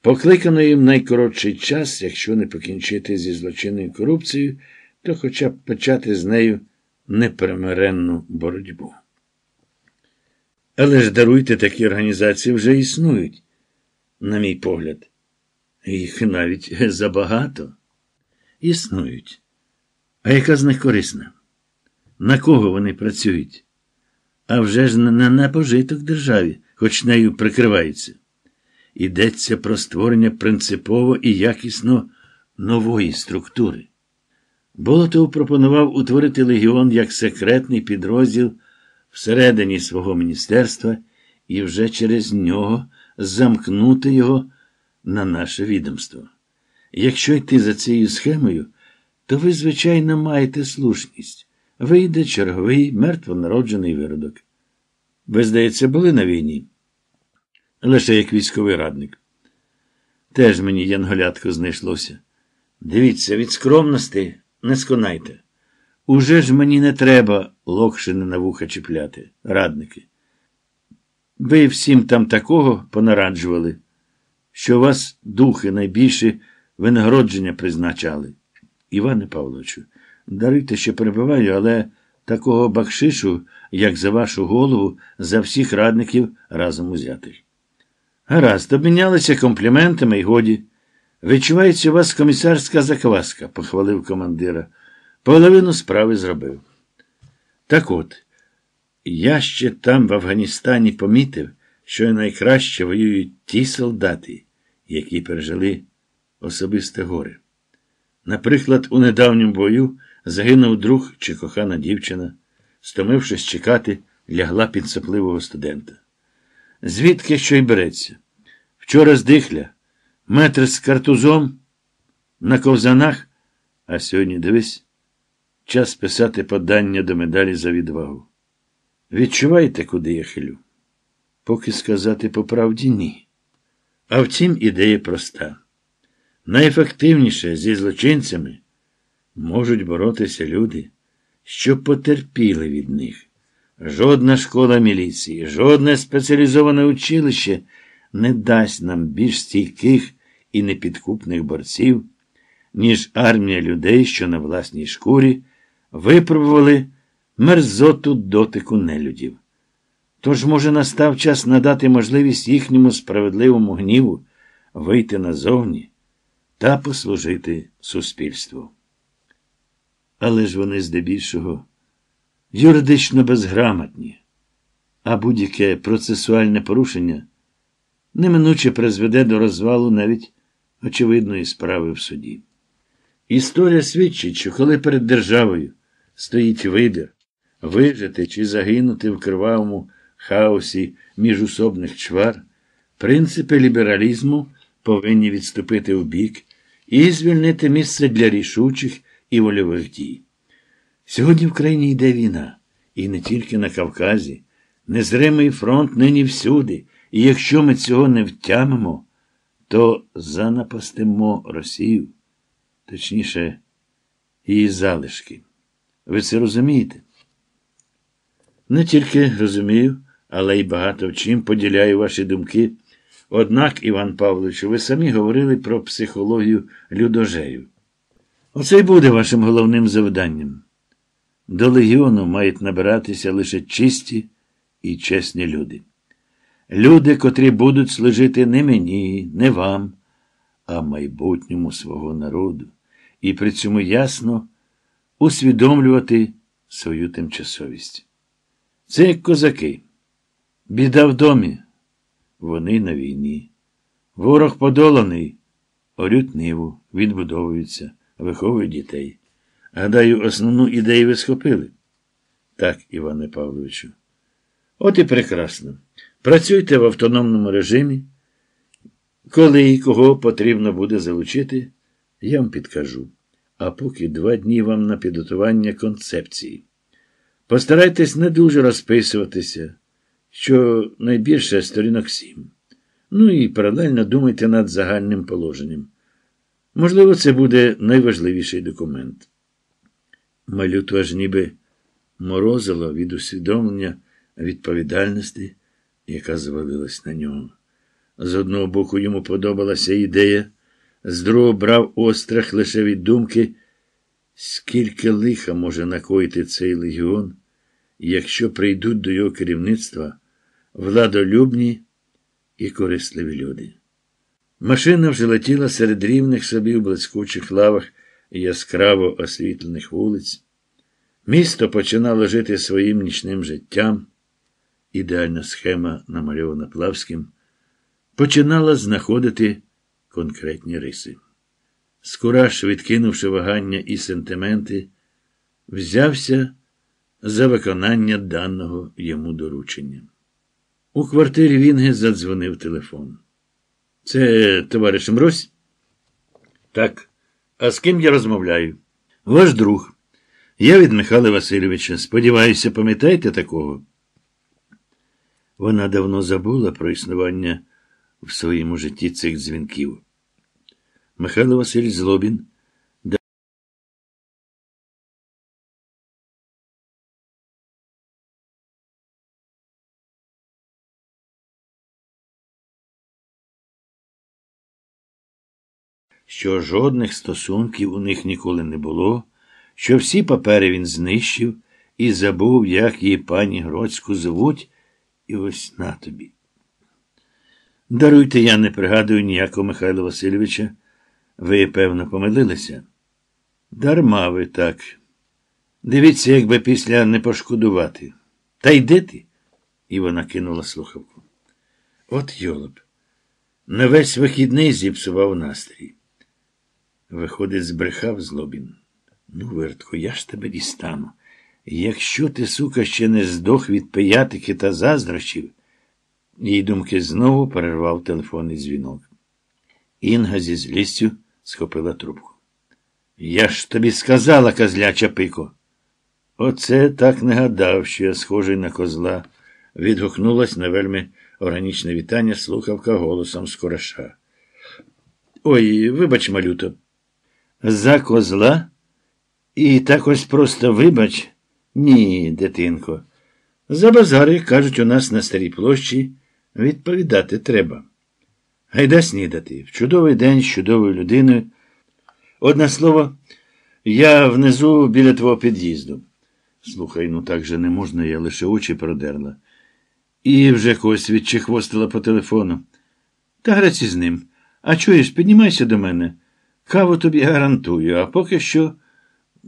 покликаної в найкоротший час, якщо не покінчити зі злочинною корупцією, то хоча б почати з нею непримиренну боротьбу. Але ж даруйте такі організації вже існують, на мій погляд. Їх навіть забагато. Існують. А яка з них корисна? На кого вони працюють? А вже ж не на пожиток державі, хоч нею прикриваються. Йдеться про створення принципово і якісно нової структури. Болотов пропонував утворити легіон як секретний підрозділ всередині свого міністерства і вже через нього замкнути його на наше відомство. Якщо йти за цією схемою, то ви, звичайно, маєте слушність. Вийде черговий мертвонароджений виродок. Ви, здається, були на війні? Лише як військовий радник. Теж мені янголятко знайшлося. Дивіться, від скромності не сконайте. Уже ж мені не треба локшини на вуха чіпляти, радники. Ви всім там такого понараджували, що вас духи найбільше винагородження призначали. Іване Павловичу, даруйте, що перебиваю, але такого бакшишу, як за вашу голову, за всіх радників разом узятих. Гаразд, обмінялися компліментами і годі. Відчувається у вас комісарська закваска, похвалив командира. Половину справи зробив. Так от, я ще там, в Афганістані, помітив, що найкраще воюють ті солдати, які пережили особисте горе. Наприклад, у недавньому бою загинув друг чи кохана дівчина, стомившись чекати, лягла під сопливого студента. Звідки що й береться? Вчора здихля, метр з картузом на ковзанах, а сьогодні дивись, час писати подання до медалі за відвагу. Відчуваєте, куди я хилю? Поки сказати по правді ні. А втім, ідея проста. Найефективніше зі злочинцями можуть боротися люди, що потерпіли від них. Жодна школа міліції, жодне спеціалізоване училище не дасть нам більш стійких і непідкупних борців, ніж армія людей, що на власній шкурі випробували мерзоту дотику нелюдів. Тож, може, настав час надати можливість їхньому справедливому гніву вийти назовні та послужити суспільству. Але ж вони здебільшого юридично безграмотні, а будь-яке процесуальне порушення неминуче призведе до розвалу навіть очевидної справи в суді. Історія свідчить, що коли перед державою стоїть вибір вижити чи загинути в кривавому хаосі міжусобних чвар, принципи лібералізму повинні відступити в бік і звільнити місце для рішучих і вольових дій. Сьогодні в країні йде війна, і не тільки на Кавказі. Незримий фронт нині всюди, і якщо ми цього не втямимо, то занапастимо Росію, точніше, її залишки. Ви це розумієте? Не тільки розумію, але й багато в чим поділяю ваші думки. Однак, Іван Павловичу, ви самі говорили про психологію людожеїв. Оце й буде вашим головним завданням. До легіону мають набиратися лише чисті і чесні люди. Люди, котрі будуть служити не мені, не вам, а майбутньому свого народу, і при цьому ясно усвідомлювати свою тимчасовість. Це як козаки. Біда в домі. Вони на війні. Ворог подоланий, орють ниву, відбудовуються, виховують дітей. Гадаю, основну ідею ви схопили. Так, Іване Павловичу. От і прекрасно. Працюйте в автономному режимі. Коли і кого потрібно буде залучити, я вам підкажу. А поки два дні вам на підготування концепції. Постарайтесь не дуже розписуватися, що найбільше сторінок сім. Ну і паралельно думайте над загальним положенням. Можливо, це буде найважливіший документ. Малюту аж ніби морозило від усвідомлення відповідальності, яка звалилась на нього. З одного боку йому подобалася ідея, з другого брав острах лише від думки, скільки лиха може накоїти цей легіон, якщо прийдуть до його керівництва владолюбні і корисливі люди. Машина вже летіла серед рівних собі в блискучих лавах яскраво освітлених вулиць. Місто починало жити своїм нічним життям. Ідеальна схема, намальована Плавським, починала знаходити конкретні риси. Скураш, відкинувши вагання і сентименти, взявся за виконання даного йому доручення. У квартирі Вінге задзвонив телефон. Це товариш Мрось? Так. А з ким я розмовляю? Ваш друг. Я від Михайла Васильовича. Сподіваюся, пам'ятаєте такого? Вона давно забула про існування в своєму житті цих дзвінків. Михайло Васильович Злобін що жодних стосунків у них ніколи не було, що всі папери він знищив і забув, як її пані Гроцьку звуть, і ось на тобі. Даруйте, я не пригадую ніякого Михайла Васильовича. Ви, певно, помилилися. Дарма ви так. Дивіться, як би після не пошкодувати. Та йди ти. І вона кинула слухавку. От йолоп. На весь вихідний зіпсував настрій. Виходить, збрехав злобін. Ну, вертко, я ж тебе дістану. Якщо ти, сука, ще не здох від пиятики та заздрощів, її думки знову перервав телефонний дзвінок. Інга зі злістю схопила трубку. Я ж тобі сказала, козляча пико. Оце так не гадав, що я схожий на козла. Відгукнулась на вельми органічне вітання слухавка голосом скороша. Ой, вибач, малюто. За козла? І так ось просто вибач? Ні, дитинко. За базари, кажуть, у нас на старій площі відповідати треба. Гайда снідати. В чудовий день з чудовою людиною. Одне слово, я внизу біля твого під'їзду. Слухай, ну так же не можна, я лише очі продерла. І вже когось відчихвостила по телефону. Та граці з ним. А чуєш, піднімайся до мене. Каву тобі гарантую, а поки що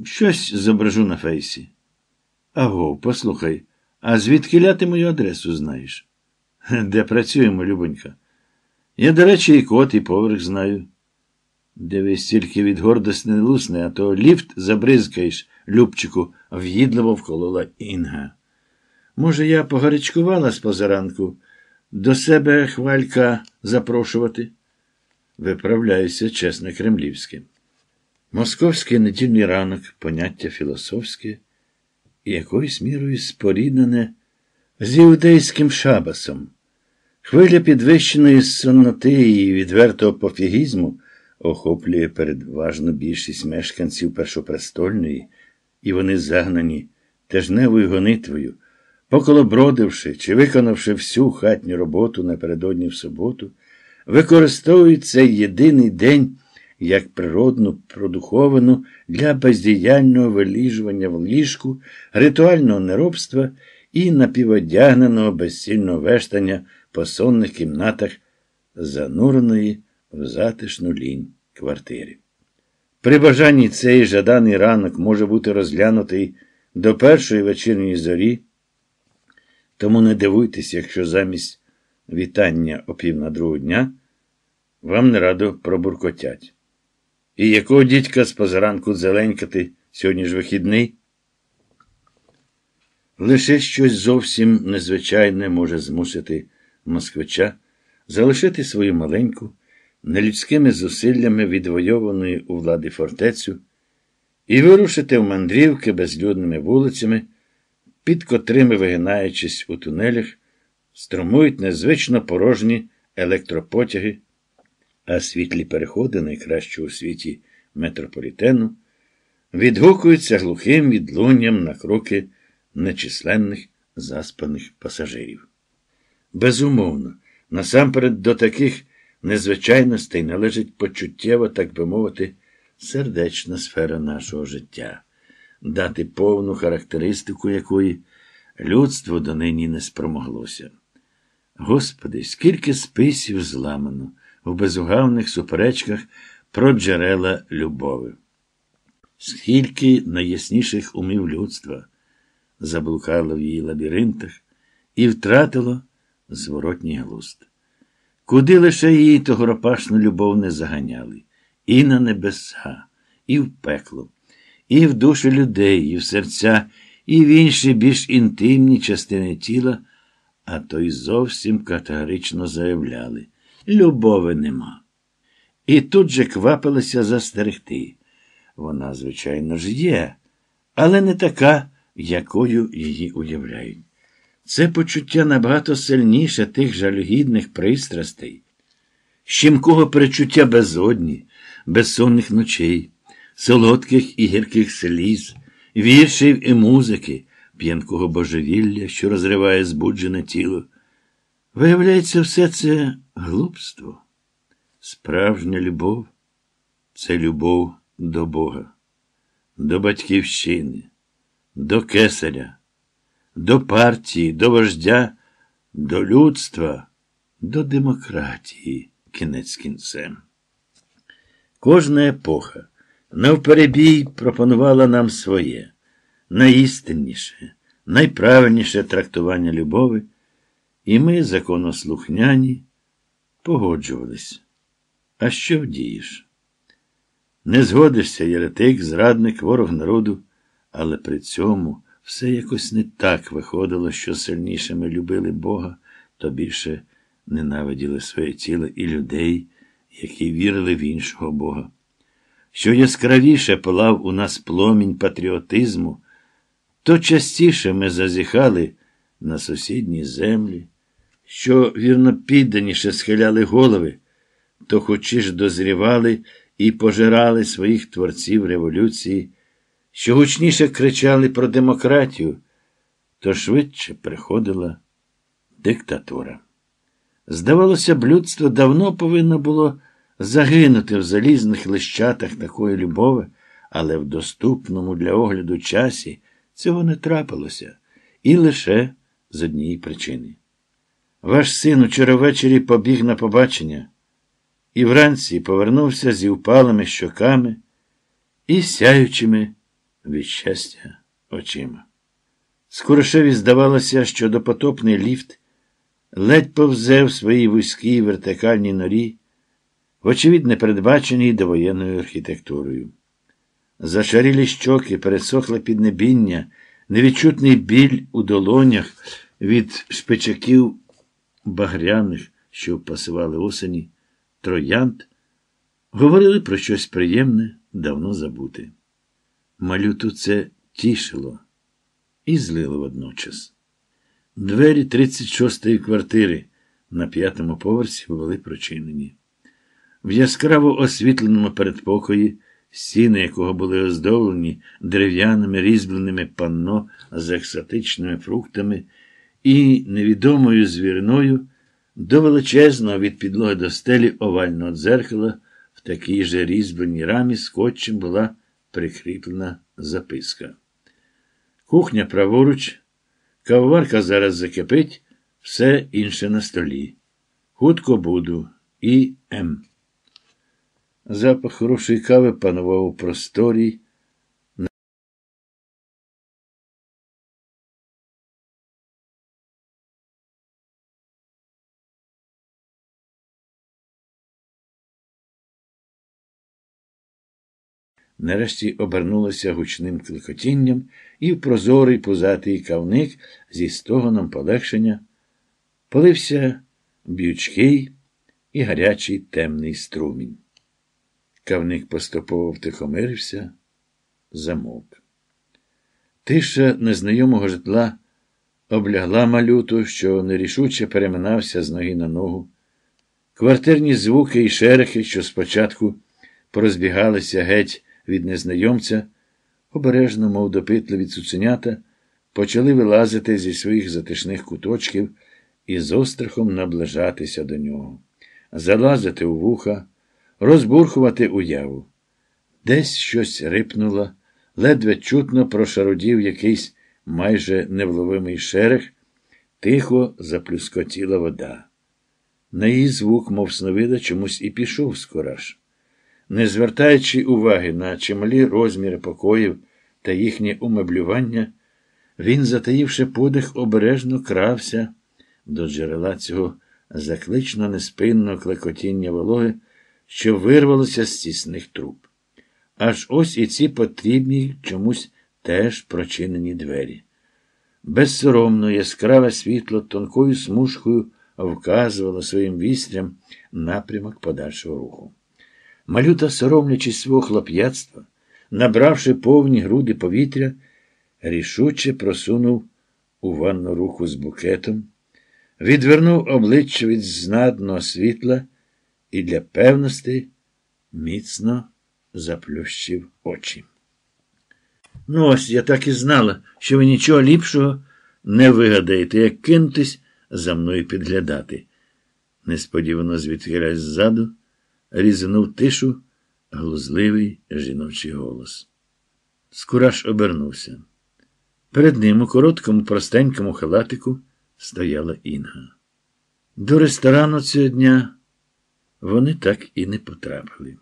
щось зображу на фейсі. Аго, послухай, а звідки ля ти мою адресу знаєш? Де працюємо, Любонька? Я, до речі, і кот, і поверх знаю. Дивись, тільки від гордості не лусне, а то ліфт забризкаєш, Любчику, в'їдливо вколола Інга. Може, я погарячкувала з позаранку, до себе хвалька запрошувати? Виправляюся, чесне кремлівське. Московський недільний ранок, поняття філософське і якоюсь мірою споріднене з іудейським шабасом. Хвиля підвищеної сонноти і відвертого пофігізму охоплює передважно більшість мешканців першопрестольної, і вони загнані тижневою гонитвою, поколобродивши чи виконавши всю хатню роботу напередодні в суботу, використовують цей єдиний день як природну, продуховану для бездіяльного виліжування в ліжку, ритуального неробства і напіводягненого безсільного вештання по сонних кімнатах, зануреної в затишну лінь квартири. При бажанні цей жаданий ранок може бути розглянутий до першої вечірньої зорі, тому не дивуйтесь, якщо замість вітання о пів на другу дня вам не радо пробуркотять. І якого дідька з позаранку зеленькати сьогодні ж вихідний? Лише щось зовсім незвичайне може змусити москвича залишити свою маленьку, нелюдськими зусиллями відвойованої у влади фортецю і вирушити в мандрівки безлюдними вулицями, під котрими, вигинаючись у тунелях, струмують незвично порожні електропотяги, а світлі переходи найкращого у світі метрополітену відгукуються глухим відлунням на кроки нечисленних заспаних пасажирів. Безумовно, насамперед до таких незвичайностей належить почуттєва, так би мовити, сердечна сфера нашого життя, дати повну характеристику якої людство донині не спромоглося. Господи, скільки списів зламано в безугавних суперечках про джерела любови, скільки найясніших умів людства заблукало в її лабіринтах і втратило зворотній глуст. Куди лише її тогоропашну любов не заганяли, і на небеса, і в пекло, і в душі людей, і в серця, і в інші більш інтимні частини тіла, а то й зовсім категорично заявляли любови нема. І тут же квапилися застерегти. Вона, звичайно ж, є, але не така, якою її уявляють. Це почуття набагато сильніше тих жалюгідних пристрастей, щемкого перечуття безодні, безсонних ночей, солодких і гірких сліз, віршів і музики, п'янкого божевілля, що розриває збуджене тіло. Виявляється, все це глупство. Справжня любов це любов до Бога, до батьківщини, до кесаря до партії, до вождя, до людства, до демократії, кінець кінцем. Кожна епоха навперебій пропонувала нам своє, найістинніше, найправильніше трактування любові, і ми, законослухняні, погоджувались. А що вдієш? Не згодишся, єретик, зрадник, ворог народу, але при цьому. Все якось не так виходило, що сильніше ми любили Бога, то більше ненавиділи своє тіло і людей, які вірили в іншого Бога. Що яскравіше палав у нас пломінь патріотизму, то частіше ми зазіхали на сусідні землі, що вірно підданіше схиляли голови, то хоч і ж дозрівали і пожирали своїх творців революції що гучніше кричали про демократію, то швидше приходила диктатура. Здавалося б, людство давно повинно було загинути в залізних лищатах такої любови, але в доступному для огляду часі цього не трапилося, і лише з однієї причини. Ваш син учора ввечері побіг на побачення і вранці повернувся зі впалими щоками і сяючими від щастя очима. Скорошеві здавалося, що допотопний ліфт ледь повзе в своїй вузькій вертикальній норі, вочевидь, не передбаченій довоєнною архітектурою. Зашарілі щоки, пересохле піднебіння, невідчутний біль у долонях від шпичаків багряних, що пасували осені, троянд, говорили про щось приємне, давно забуте. Малюту це тішило і злило водночас. Двері 36-ї квартири на п'ятому поверсі були прочинені. В яскраво освітленому передпокої, стіни якого були оздоблені дерев'яними різьбленими панно з екзотичними фруктами і невідомою звіриною, до величезного від підлоги до стелі овального дзеркала в такій же різьбленій рамі скотчем була прикріплена записка. Кухня праворуч, кавоварка зараз закипить, все інше на столі. Хутко буду і М. Запах хорошої кави панував у просторі. Нарешті обернулося гучним клекотінням, і в прозорий пузатий кавник зі стогоном полегшення полився б'ючкий і гарячий темний струмінь. Кавник поступово втихомирився, замовк. Тиша незнайомого житла облягла малюту, що нерішуче переминався з ноги на ногу. Квартирні звуки і шерехи, що спочатку порозбігалися геть від незнайомця, обережно, мов допитливі цуценята, почали вилазити зі своїх затишних куточків і з острахом наближатися до нього, залазити у вуха, розбурхувати уяву. Десь щось рипнуло, ледве чутно прошарудів якийсь майже невловимий шерех, тихо заплюскотіла вода. На її звук, мов сновида, чомусь і пішов скораш. Не звертаючи уваги на чималі розміри покоїв та їхнє умеблювання, він, затаївши подих, обережно крався до джерела цього заклично неспинного клекотіння вологи, що вирвалося з тісних труб. Аж ось і ці потрібні чомусь теж прочинені двері. Безсоромно яскраве світло тонкою смужкою вказувало своїм вістрям напрямок подальшого руху. Малюта, соромлячись свого хлоп'ятства, набравши повні груди повітря, рішуче просунув у ванну руку з букетом, відвернув обличчя від знадного світла і для певності міцно заплющив очі. Ну, ось я так і знала, що ви нічого ліпшого не вигадаєте, як кинутись за мною підглядати. Несподівано звідкилясь ззаду різанув тишу глузливий жіночий голос. Скураж обернувся. Перед ним у короткому, простенькому халатику стояла Інга. До ресторану цього дня вони так і не потрапили.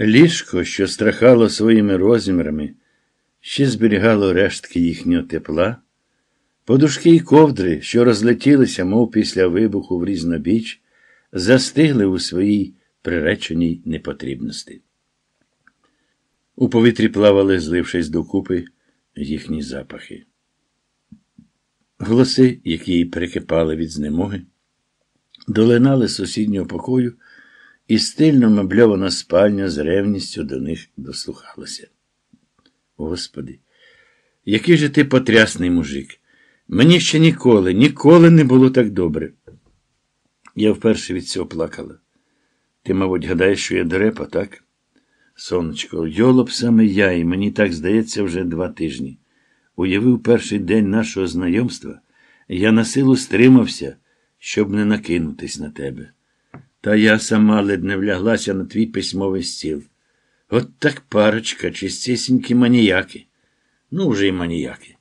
Ліжко, що страхало своїми розмірами, ще зберігало рештки їхнього тепла, подушки й ковдри, що розлетілися, мов після вибуху в різнобіч, застигли у своїй приреченій непотрібності. У повітрі плавали, злившись докупи, їхні запахи. Голоси, які прикипали від знемоги, долинали з сусіднього покою, і стильно мебльована спальня з ревністю до них дослухалася. Господи, який же ти потрясний мужик! Мені ще ніколи, ніколи не було так добре. Я вперше від цього плакала. Ти, мабуть, гадаєш, що я дерепа, так? Сонечко, йолоп саме я, і мені так здається вже два тижні. Уявив перший день нашого знайомства, я на силу стримався, щоб не накинутись на тебе. Та я сама ледь не вляглася на твій письмовий стіл. От так парочка, чистісінькі маніяки. Ну, вже й маніяки.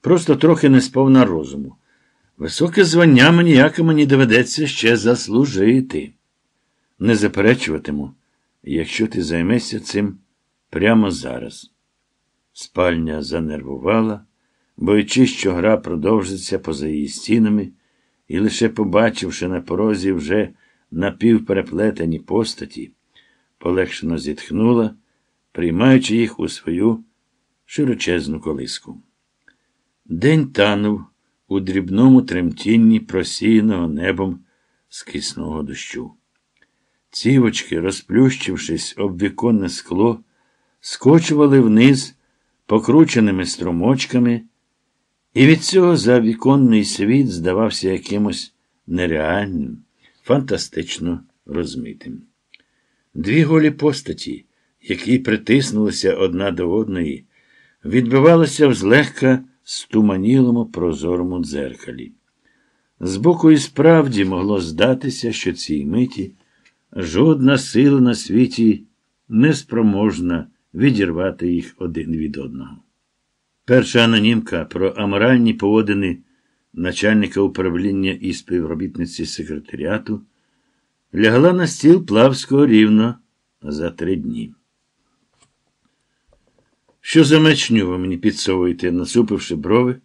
Просто трохи не сповна розуму. Високе звання маніяка мені доведеться ще заслужити. Не заперечуватиму, якщо ти займешся цим прямо зараз. Спальня занервувала, боючись, що гра продовжиться поза її стінами, і лише побачивши на порозі вже напівпереплетені постаті, полегшено зітхнула, приймаючи їх у свою широчезну колиску. День танув у дрібному тремтінні просіяного небом скисного дощу. Цівочки, розплющившись об віконне скло, скочували вниз покрученими струмочками, і від цього завіконний світ здавався якимось нереальним, фантастично розмитим. Дві голі постаті, які притиснулися одна до одної, відбивалися в злегка стуманілому прозорому дзеркалі. Збоку і справді могло здатися, що цій миті жодна сила на світі не спроможна відірвати їх один від одного. Перша анонімка про аморальні поводини начальника управління і співробітниці секретаріату лягла на стіл Плавського рівно за три дні. Що за мечню ви мені підсовуєте, насупивши брови?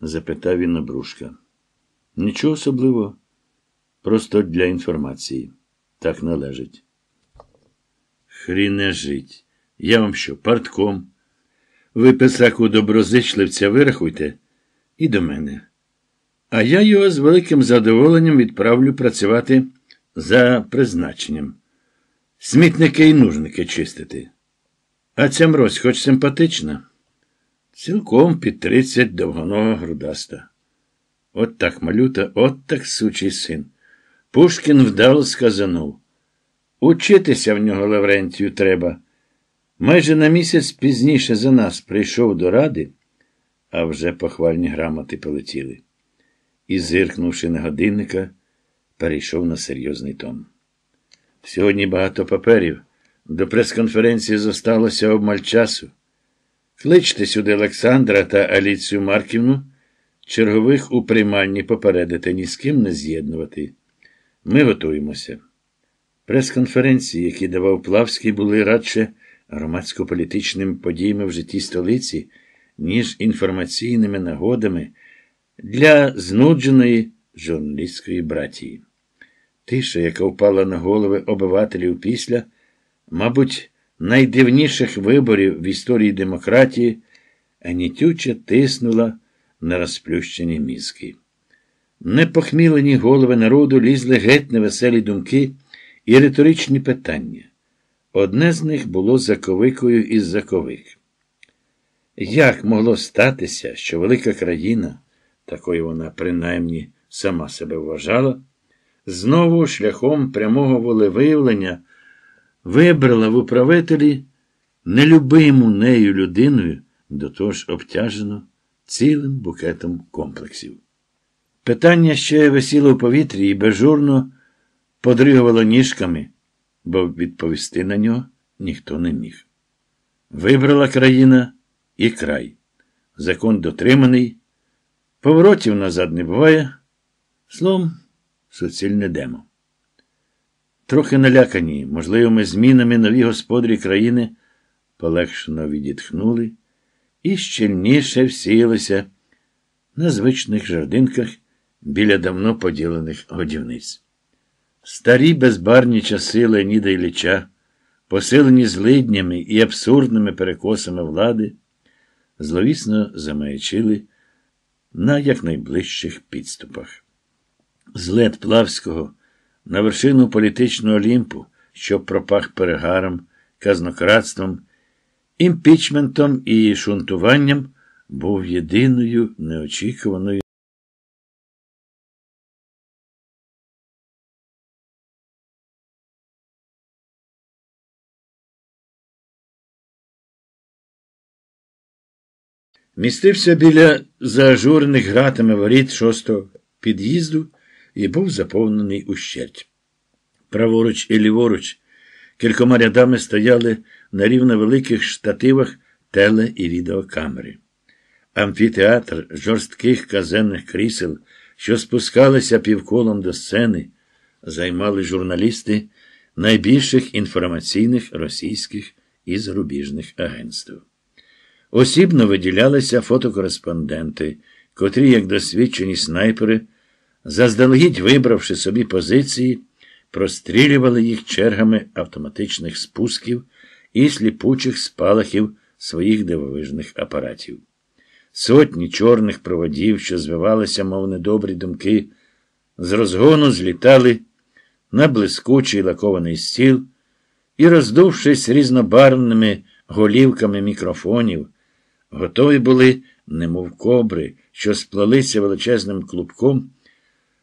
запитав він обрушка. Нічого особливого. Просто для інформації. Так належить. Хріне жить. Я вам що, партком? Ви писаку доброзичливця вирахуйте і до мене. А я його з великим задоволенням відправлю працювати за призначенням. Смітники і нужники чистити. А ця мрось хоч симпатична? Цілком під тридцять довгонога грудаста. От так малюта, от так сучий син. Пушкін вдало сказанув. Учитися в нього Лаврентію треба. Майже на місяць пізніше за нас прийшов до ради, а вже похвальні грамоти полетіли. І, зиркнувши на годинника, перейшов на серйозний тон. Сьогодні багато паперів. До прес-конференції зосталося обмаль часу. Кличте сюди Олександра та Аліцію Марківну, чергових у приймальні попередити ні з ким не з'єднувати. Ми готуємося. Прес-конференції, які давав Плавський, були радше громадсько-політичними подіями в житті столиці, ніж інформаційними нагодами для знудженої журналістської братії. Тиша, яка впала на голови обивателів після, мабуть, найдивніших виборів в історії демократії, гнітюче тиснула на розплющені мізки. Непохмілені голови народу лізли геть невеселі думки і риторичні питання. Одне з них було заковикою із заковик. Як могло статися, що велика країна, такою вона принаймні сама себе вважала, знову шляхом прямого волевиявлення вибрала в управителі нелюбиму нею людиною, до того ж обтяжену цілим букетом комплексів? Питання ще висіло в повітрі і безжурно подригувало ніжками бо відповісти на нього ніхто не міг. Вибрала країна і край. Закон дотриманий, поворотів назад не буває, словом, суцільне демо. Трохи налякані, можливими змінами нові господарі країни полегшено відітхнули і щільніше всіялися на звичних жердинках біля давно поділених годівниць. Старі безбарні часи Леоніда Ілліча, посилені злиднями і абсурдними перекосами влади, зловісно замаячили на якнайближчих підступах. Злет Плавського на вершину політичного олімпу, що пропах перегаром, казнократством, імпічментом і шунтуванням, був єдиною неочікуваною. Містився біля заажурених гратами воріт шостого під'їзду і був заповнений ущерть. Праворуч і ліворуч кількома рядами стояли на рівно великих штативах теле і відеокамери. Амфітеатр жорстких казенних крісел, що спускалися півколом до сцени, займали журналісти найбільших інформаційних російських і зарубіжних агентств. Осібно виділялися фотокореспонденти, котрі, як досвідчені снайпери, заздалегідь вибравши собі позиції, прострілювали їх чергами автоматичних спусків і сліпучих спалахів своїх дивовижних апаратів. Сотні чорних проводів, що звивалися, мов недобрі думки, з розгону злітали на блискучий лакований стіл і, роздувшись різнобарвними голівками мікрофонів, готові були, немов кобри, що сплелися величезним клубком,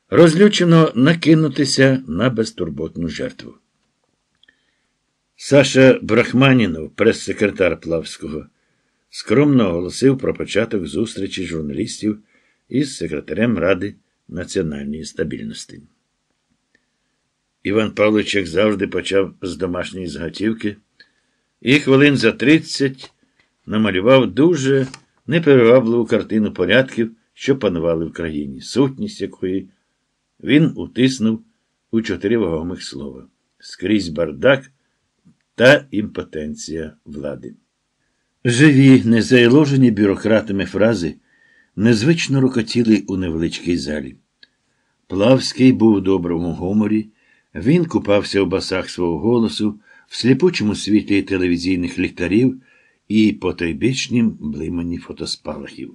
розлючено накинутися на безтурботну жертву. Саша Брахманінов, прес-секретар Плавського, скромно оголосив про початок зустрічі журналістів із секретарем Ради національної стабільності. Іван Павлович, як завжди, почав з домашньої зготівки і хвилин за тридцять намалював дуже неперевабливу картину порядків, що панували в країні, сутність якої він утиснув у чотири вагомих слова скрізь бардак та імпотенція влади. Живі, незайложені бюрократами фрази незвично рукотіли у невеличкій залі. Плавський був у доброму гуморі, він купався в басах свого голосу, в сліпучому світлі телевізійних ліхтарів і потойбічнім блиманні фотоспалахів.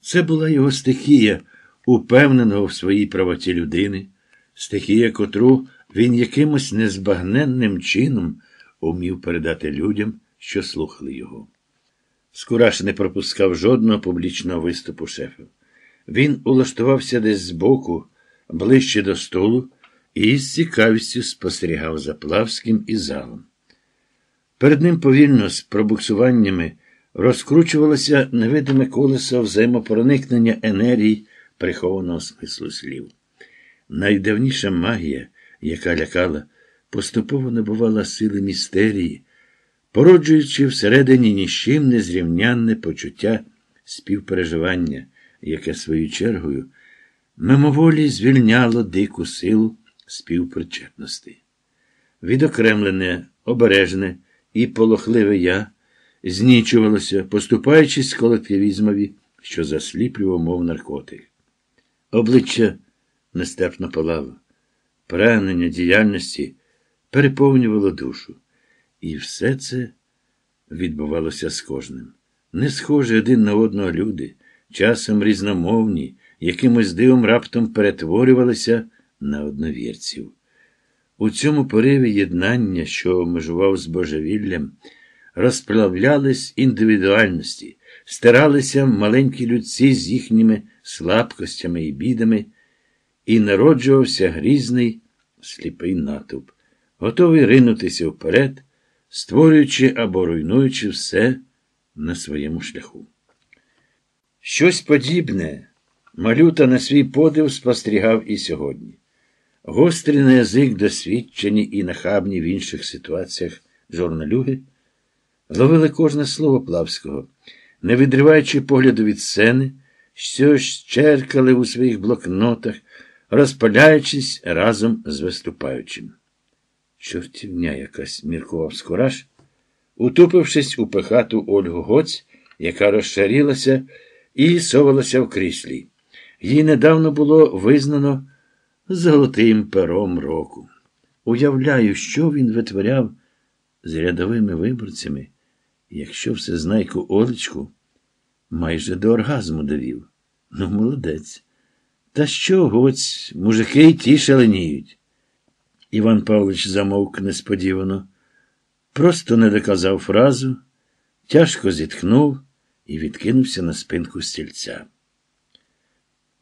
Це була його стихія, упевненого в своїй правоті людини, стихія, котру він якимось незбагненним чином умів передати людям, що слухали його. Скураш не пропускав жодного публічного виступу шефа. Він улаштувався десь збоку, ближче до столу, і з цікавістю спостерігав за Плавським і залом. Перед ним повільно з пробуксуваннями розкручувалося невидиме колесо взаємопроникнення енергії прихованого смислу слів. Найдавніша магія, яка лякала, поступово набувала сили містерії, породжуючи всередині нічим незрівнянне почуття співпереживання, яке своєю чергою мимоволі звільняло дику силу співпричетності. Відокремлене, обережне і полохливе я знічувалося, поступаючись колективізмові, що засліплював, мов наркотик. Обличчя нестерпно палало, прагнення діяльності переповнювало душу. І все це відбувалося з кожним. Не схожі один на одного люди, часом різномовні, якимось дивом раптом перетворювалися на одновірців. У цьому пориві єднання, що межував з божевіллям, розплавлялись індивідуальності, стиралися маленькі людці з їхніми слабкостями і бідами, і народжувався грізний сліпий натовп, готовий ринутися вперед, створюючи або руйнуючи все на своєму шляху. Щось подібне малюта на свій подив спостерігав і сьогодні. Гострі на язик досвідчені і нахабні в інших ситуаціях журналюги ловили кожне слово Плавського, не відриваючи погляду від сцени, що щеркали у своїх блокнотах, розпаляючись разом з виступаючим. Чортівня якась міркував скораж, утупившись у пихату Ольгу Гоць, яка розшарілася і совалася в кріслі. Їй недавно було визнано золотим пером року. Уявляю, що він витворяв з рядовими виборцями, якщо всезнайку Олечку майже до оргазму довів. Ну, молодець. Та що, гоць, мужики й ті шаленіють. Іван Павлович замовк несподівано, просто не доказав фразу, тяжко зітхнув і відкинувся на спинку стільця.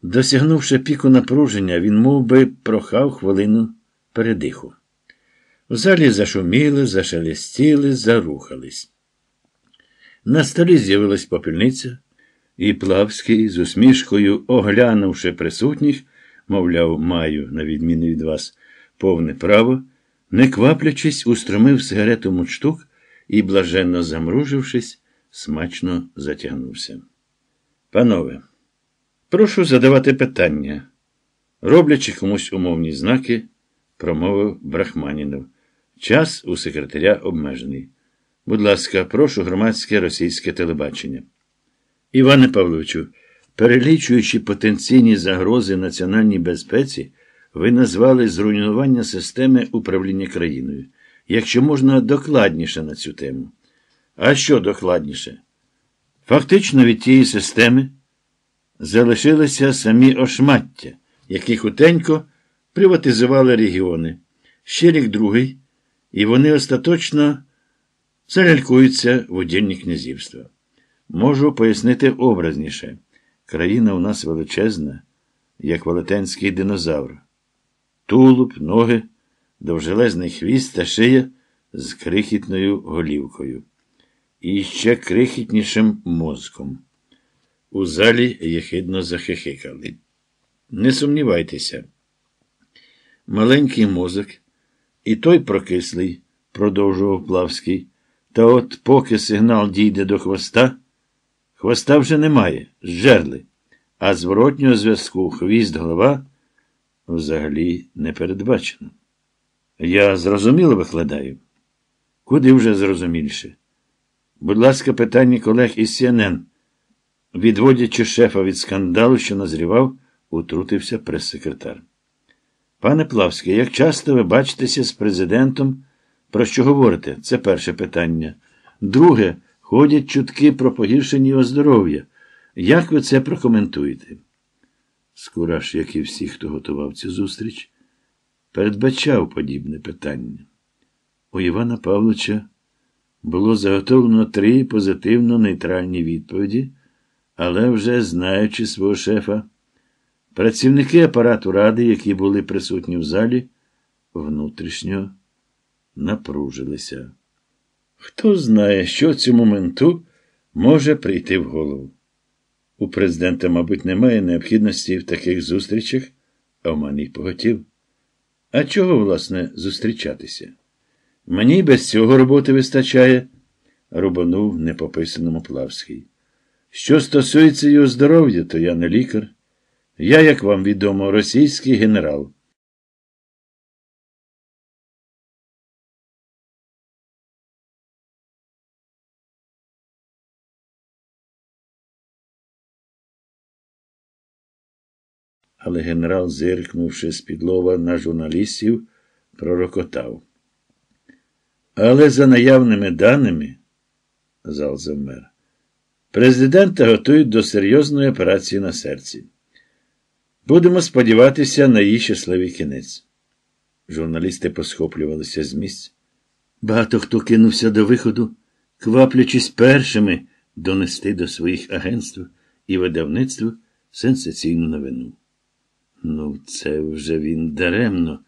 Досягнувши піку напруження, він мов би, прохав хвилину передиху. В залі зашуміли, зашелестіли, зарухались. На столі з'явилась попільниця, і Плавський, з усмішкою, оглянувши присутніх, мовляв, маю, на відміну від вас, повне право, не кваплячись, устромив сигарету мундштук і, блаженно замружившись, смачно затягнувся. Панове. Прошу задавати питання. Роблячи комусь умовні знаки, промовив Брахманінов. Час у секретаря обмежений. Будь ласка, прошу громадське російське телебачення. Іване Павловичу, Перелічуючи потенційні загрози національній безпеці, ви назвали зруйнування системи управління країною, якщо можна докладніше на цю тему. А що докладніше? Фактично від тієї системи залишилися самі ошмаття, які хутенько приватизували регіони. Ще рік другий, і вони остаточно залялькуються в удільні князівства. Можу пояснити образніше. Країна у нас величезна, як велетенський динозавр. Тулуб, ноги, довжелезний хвіст та шия з крихітною голівкою. І ще крихітнішим мозком. У залі єхидно захихикали. Не сумнівайтеся. Маленький мозок, і той прокислий, продовжував Плавський. Та от поки сигнал дійде до хвоста, хвоста вже немає, зжерли, а зворотнього зв'язку хвіст голова взагалі не передбачено. Я зрозуміло викладаю? Куди вже зрозумільше? Будь ласка, питання колег із CNN. Відводячи шефа від скандалу, що назрівав, утрутився прес-секретар. Пане Плавський, як часто ви бачитеся з президентом? Про що говорите? Це перше питання. Друге, ходять чутки про погіршення його здоров'я. Як ви це прокоментуєте? Скураш, як і всі, хто готував цю зустріч, передбачав подібне питання. У Івана Павловича було заготовлено три позитивно нейтральні відповіді, але вже знаючи свого шефа, працівники апарату ради, які були присутні в залі, внутрішньо напружилися. Хто знає, що цьому моменту може прийти в голову. У президента, мабуть, немає необхідності в таких зустрічах, а в мене й поготів. А чого, власне, зустрічатися? Мені без цього роботи вистачає, рубанув непописаному Плавський. Що стосується його здоров'я, то я не лікар. Я, як вам відомо, російський генерал. Але генерал, зиркнувши з підлова на журналістів, пророкотав. Але за наявними даними, зал завмер, президента готують до серйозної операції на серці. Будемо сподіватися на її щасливий кінець. Журналісти посхоплювалися з місць. Багато хто кинувся до виходу, кваплячись першими донести до своїх агентств і видавництв сенсаційну новину. Ну, це вже він даремно,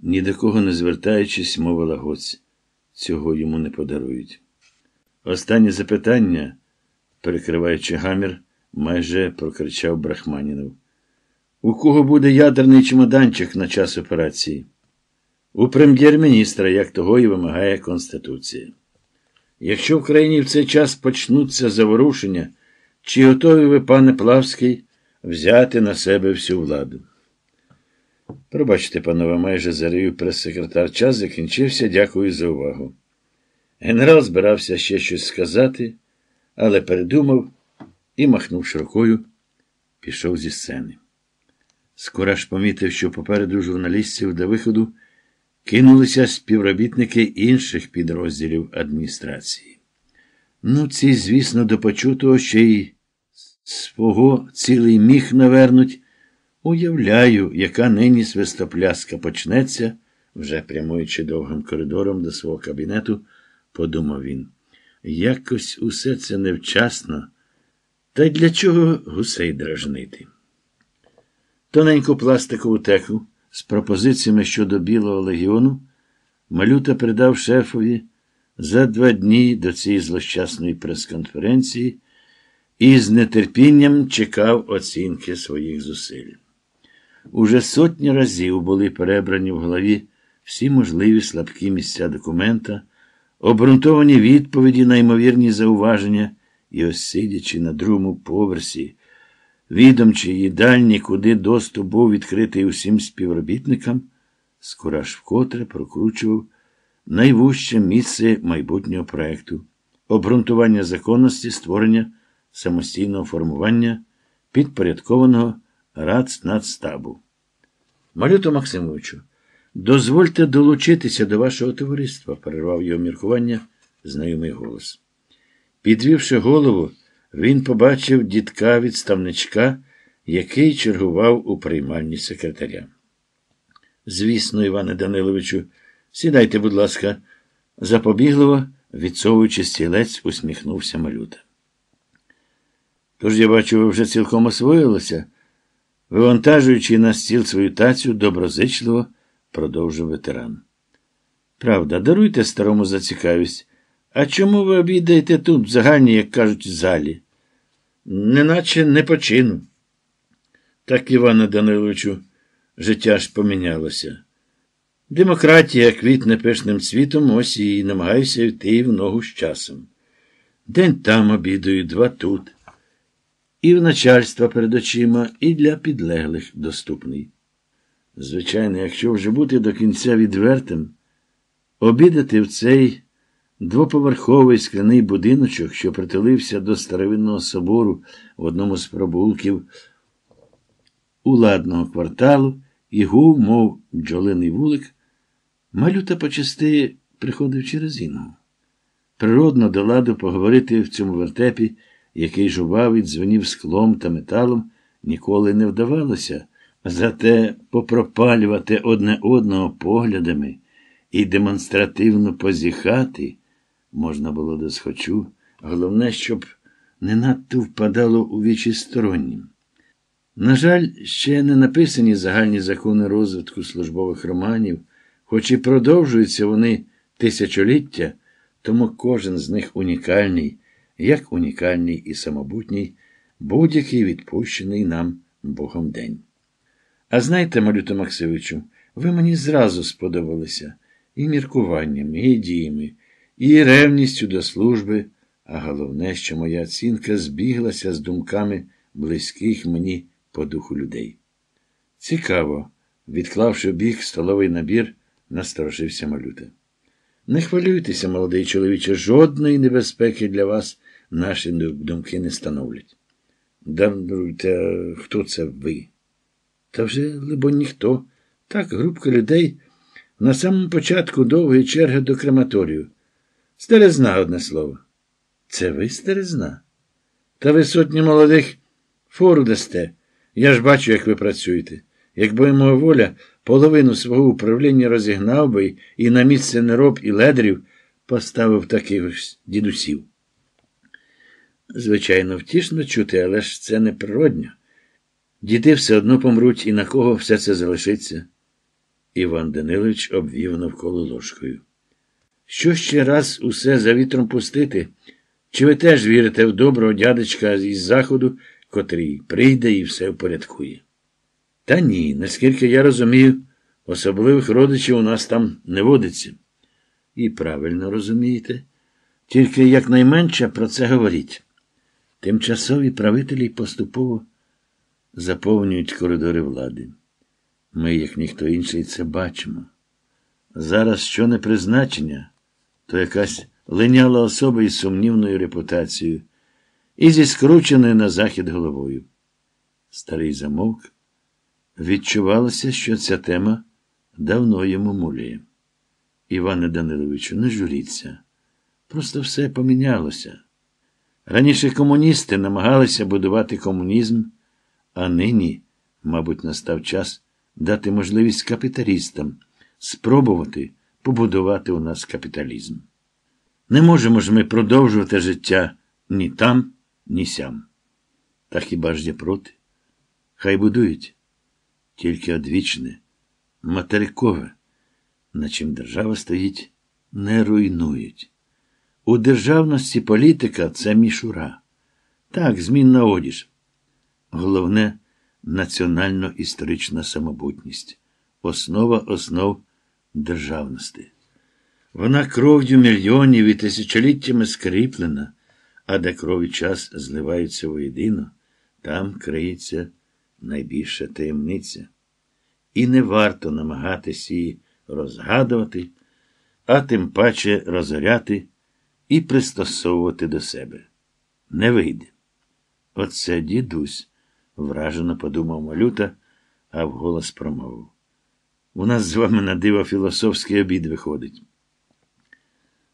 ні до кого не звертаючись, мовила гоць. Цього йому не подарують. Останнє запитання, перекриваючи гамір, майже прокричав Брахманінов. У кого буде ядерний чемоданчик на час операції? У прем'єр-міністра, як того і вимагає Конституція. Якщо в країні в цей час почнуться заворушення, чи готові ви, пане Плавський, взяти на себе всю владу? Пробачте, панове, майже зарив прес-секретар час закінчився. Дякую за увагу. Генерал збирався ще щось сказати, але передумав і, махнувши рукою, пішов зі сцени. Скораш помітив, що попереду журналістів до виходу кинулися співробітники інших підрозділів адміністрації. Ну, ці, звісно, до почутого ще й свого цілий міг навернуть. Уявляю, яка нині свистопляска почнеться, вже прямуючи довгим коридором до свого кабінету, подумав він. Якось усе це невчасно. Та й для чого гусей дражнити? Тоненьку пластикову теку з пропозиціями щодо Білого легіону Малюта передав шефові за два дні до цієї злощасної прес-конференції і з нетерпінням чекав оцінки своїх зусиль. Уже сотні разів були перебрані в голові всі можливі слабкі місця документа, обґрунтовані відповіді на ймовірні зауваження і ось сидячи на другому поверсі, відомчі їдальні, куди доступ був відкритий усім співробітникам, Скораш вкотре прокручував найвужче місце майбутнього проекту, обґрунтування законності створення самостійного формування підпорядкованого рацнацстабу. Малюто Максимовичу, дозвольте долучитися до вашого товариства, перервав його міркування знайомий голос. Підвівши голову, він побачив дідка відставничка, який чергував у приймальні секретаря. Звісно, Іване Даниловичу, сідайте, будь ласка, запобігливо, відсовуючи стілець, усміхнувся малюта. Тож я бачу, ви вже цілком освоїлися, вивантажуючи на стіл свою тацю, доброзичливо продовжив ветеран. Правда, даруйте старому за цікавість. А чому ви обідаєте тут, в загальній, як кажуть, залі? Неначе не почину. Так, Іване Даниловичу, життя ж помінялося. Демократія квітне пишним світом, ось і намагаюся йти в ногу з часом. День там обідаю, два тут. І в начальства перед очима, і для підлеглих доступний. Звичайно, якщо вже бути до кінця відвертим, обідати в цей двоповерховий скляний будиночок, що притулився до старовинного собору в одному з пробулків уладного кварталу і гув, мов бджолиний вулик, малюта почасти приходив через інгу. Природно до ладу поговорити в цьому вертепі, який жував і дзвенів склом та металом, ніколи не вдавалося, зате попропалювати одне одного поглядами і демонстративно позіхати можна було досхочу, головне, щоб не надто впадало у вічі стороннім. На жаль, ще не написані загальні закони розвитку службових романів, хоч і продовжуються вони тисячоліття, тому кожен з них унікальний, як унікальний і самобутній, будь-який відпущений нам Богом день. А знаєте, Малюто Максимовичу, ви мені зразу сподобалися і міркуваннями, і діями, і ревністю до служби, а головне, що моя оцінка збіглася з думками близьких мені по духу людей. Цікаво, відклавши бік столовий набір, насторожився малюта. Не хвилюйтеся, молодий чоловіче, жодної небезпеки для вас наші думки не становлять. Даруйте, хто це ви? Та вже, либо ніхто. Так, групка людей на самому початку довгої черги до крематорію. Стерезна, одне слово. Це ви стерезна? Та ви сотні молодих фору дасте. Я ж бачу, як ви працюєте. Якби моя воля, половину свого управління розігнав би і на місце нероб і ледрів поставив таких дідусів. Звичайно, втішно чути, але ж це не природньо. Діти все одно помруть, і на кого все це залишиться. Іван Данилович обвів навколо ложкою. Що ще раз усе за вітром пустити? Чи ви теж вірите в доброго дядечка із заходу, котрий прийде і все впорядкує? Та ні, наскільки я розумію, особливих родичів у нас там не водиться. І правильно розумієте, тільки якнайменше про це говоріть. Тимчасові правителі поступово заповнюють коридори влади. Ми, як ніхто інший, це бачимо. Зараз що не призначення, то якась линяла особа із сумнівною репутацією і зі скрученою на захід головою. Старий замовк. Відчувалося, що ця тема давно йому мулює. Іване Даниловичу, не журіться. Просто все помінялося. Раніше комуністи намагалися будувати комунізм, а нині, мабуть, настав час дати можливість капіталістам спробувати побудувати у нас капіталізм. Не можемо ж ми продовжувати життя ні там, ні сям. Та хіба ж є проти? Хай будують тільки одвічне, материкове, на чим держава стоїть, не руйнують. У державності політика це мішура. Так, змінна одіж. Головне національно-історична самобутність, основа основ державності. Вона кров'ю мільйонів і тисячоліттями скріплена, а де кров і час зливаються воєдино, там криється найбільша таємниця. І не варто намагатися її розгадувати, а тим паче розоряти і пристосовувати до себе. Не вийде. Оце дідусь вражено подумав малюта, а вголос промовив. У нас з вами на диво філософський обід виходить.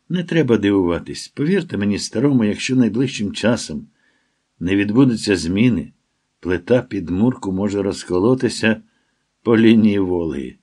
Не треба дивуватись. Повірте мені, старому, якщо найближчим часом не відбудуться зміни, плита під мурку може розколотися по лінії Волги.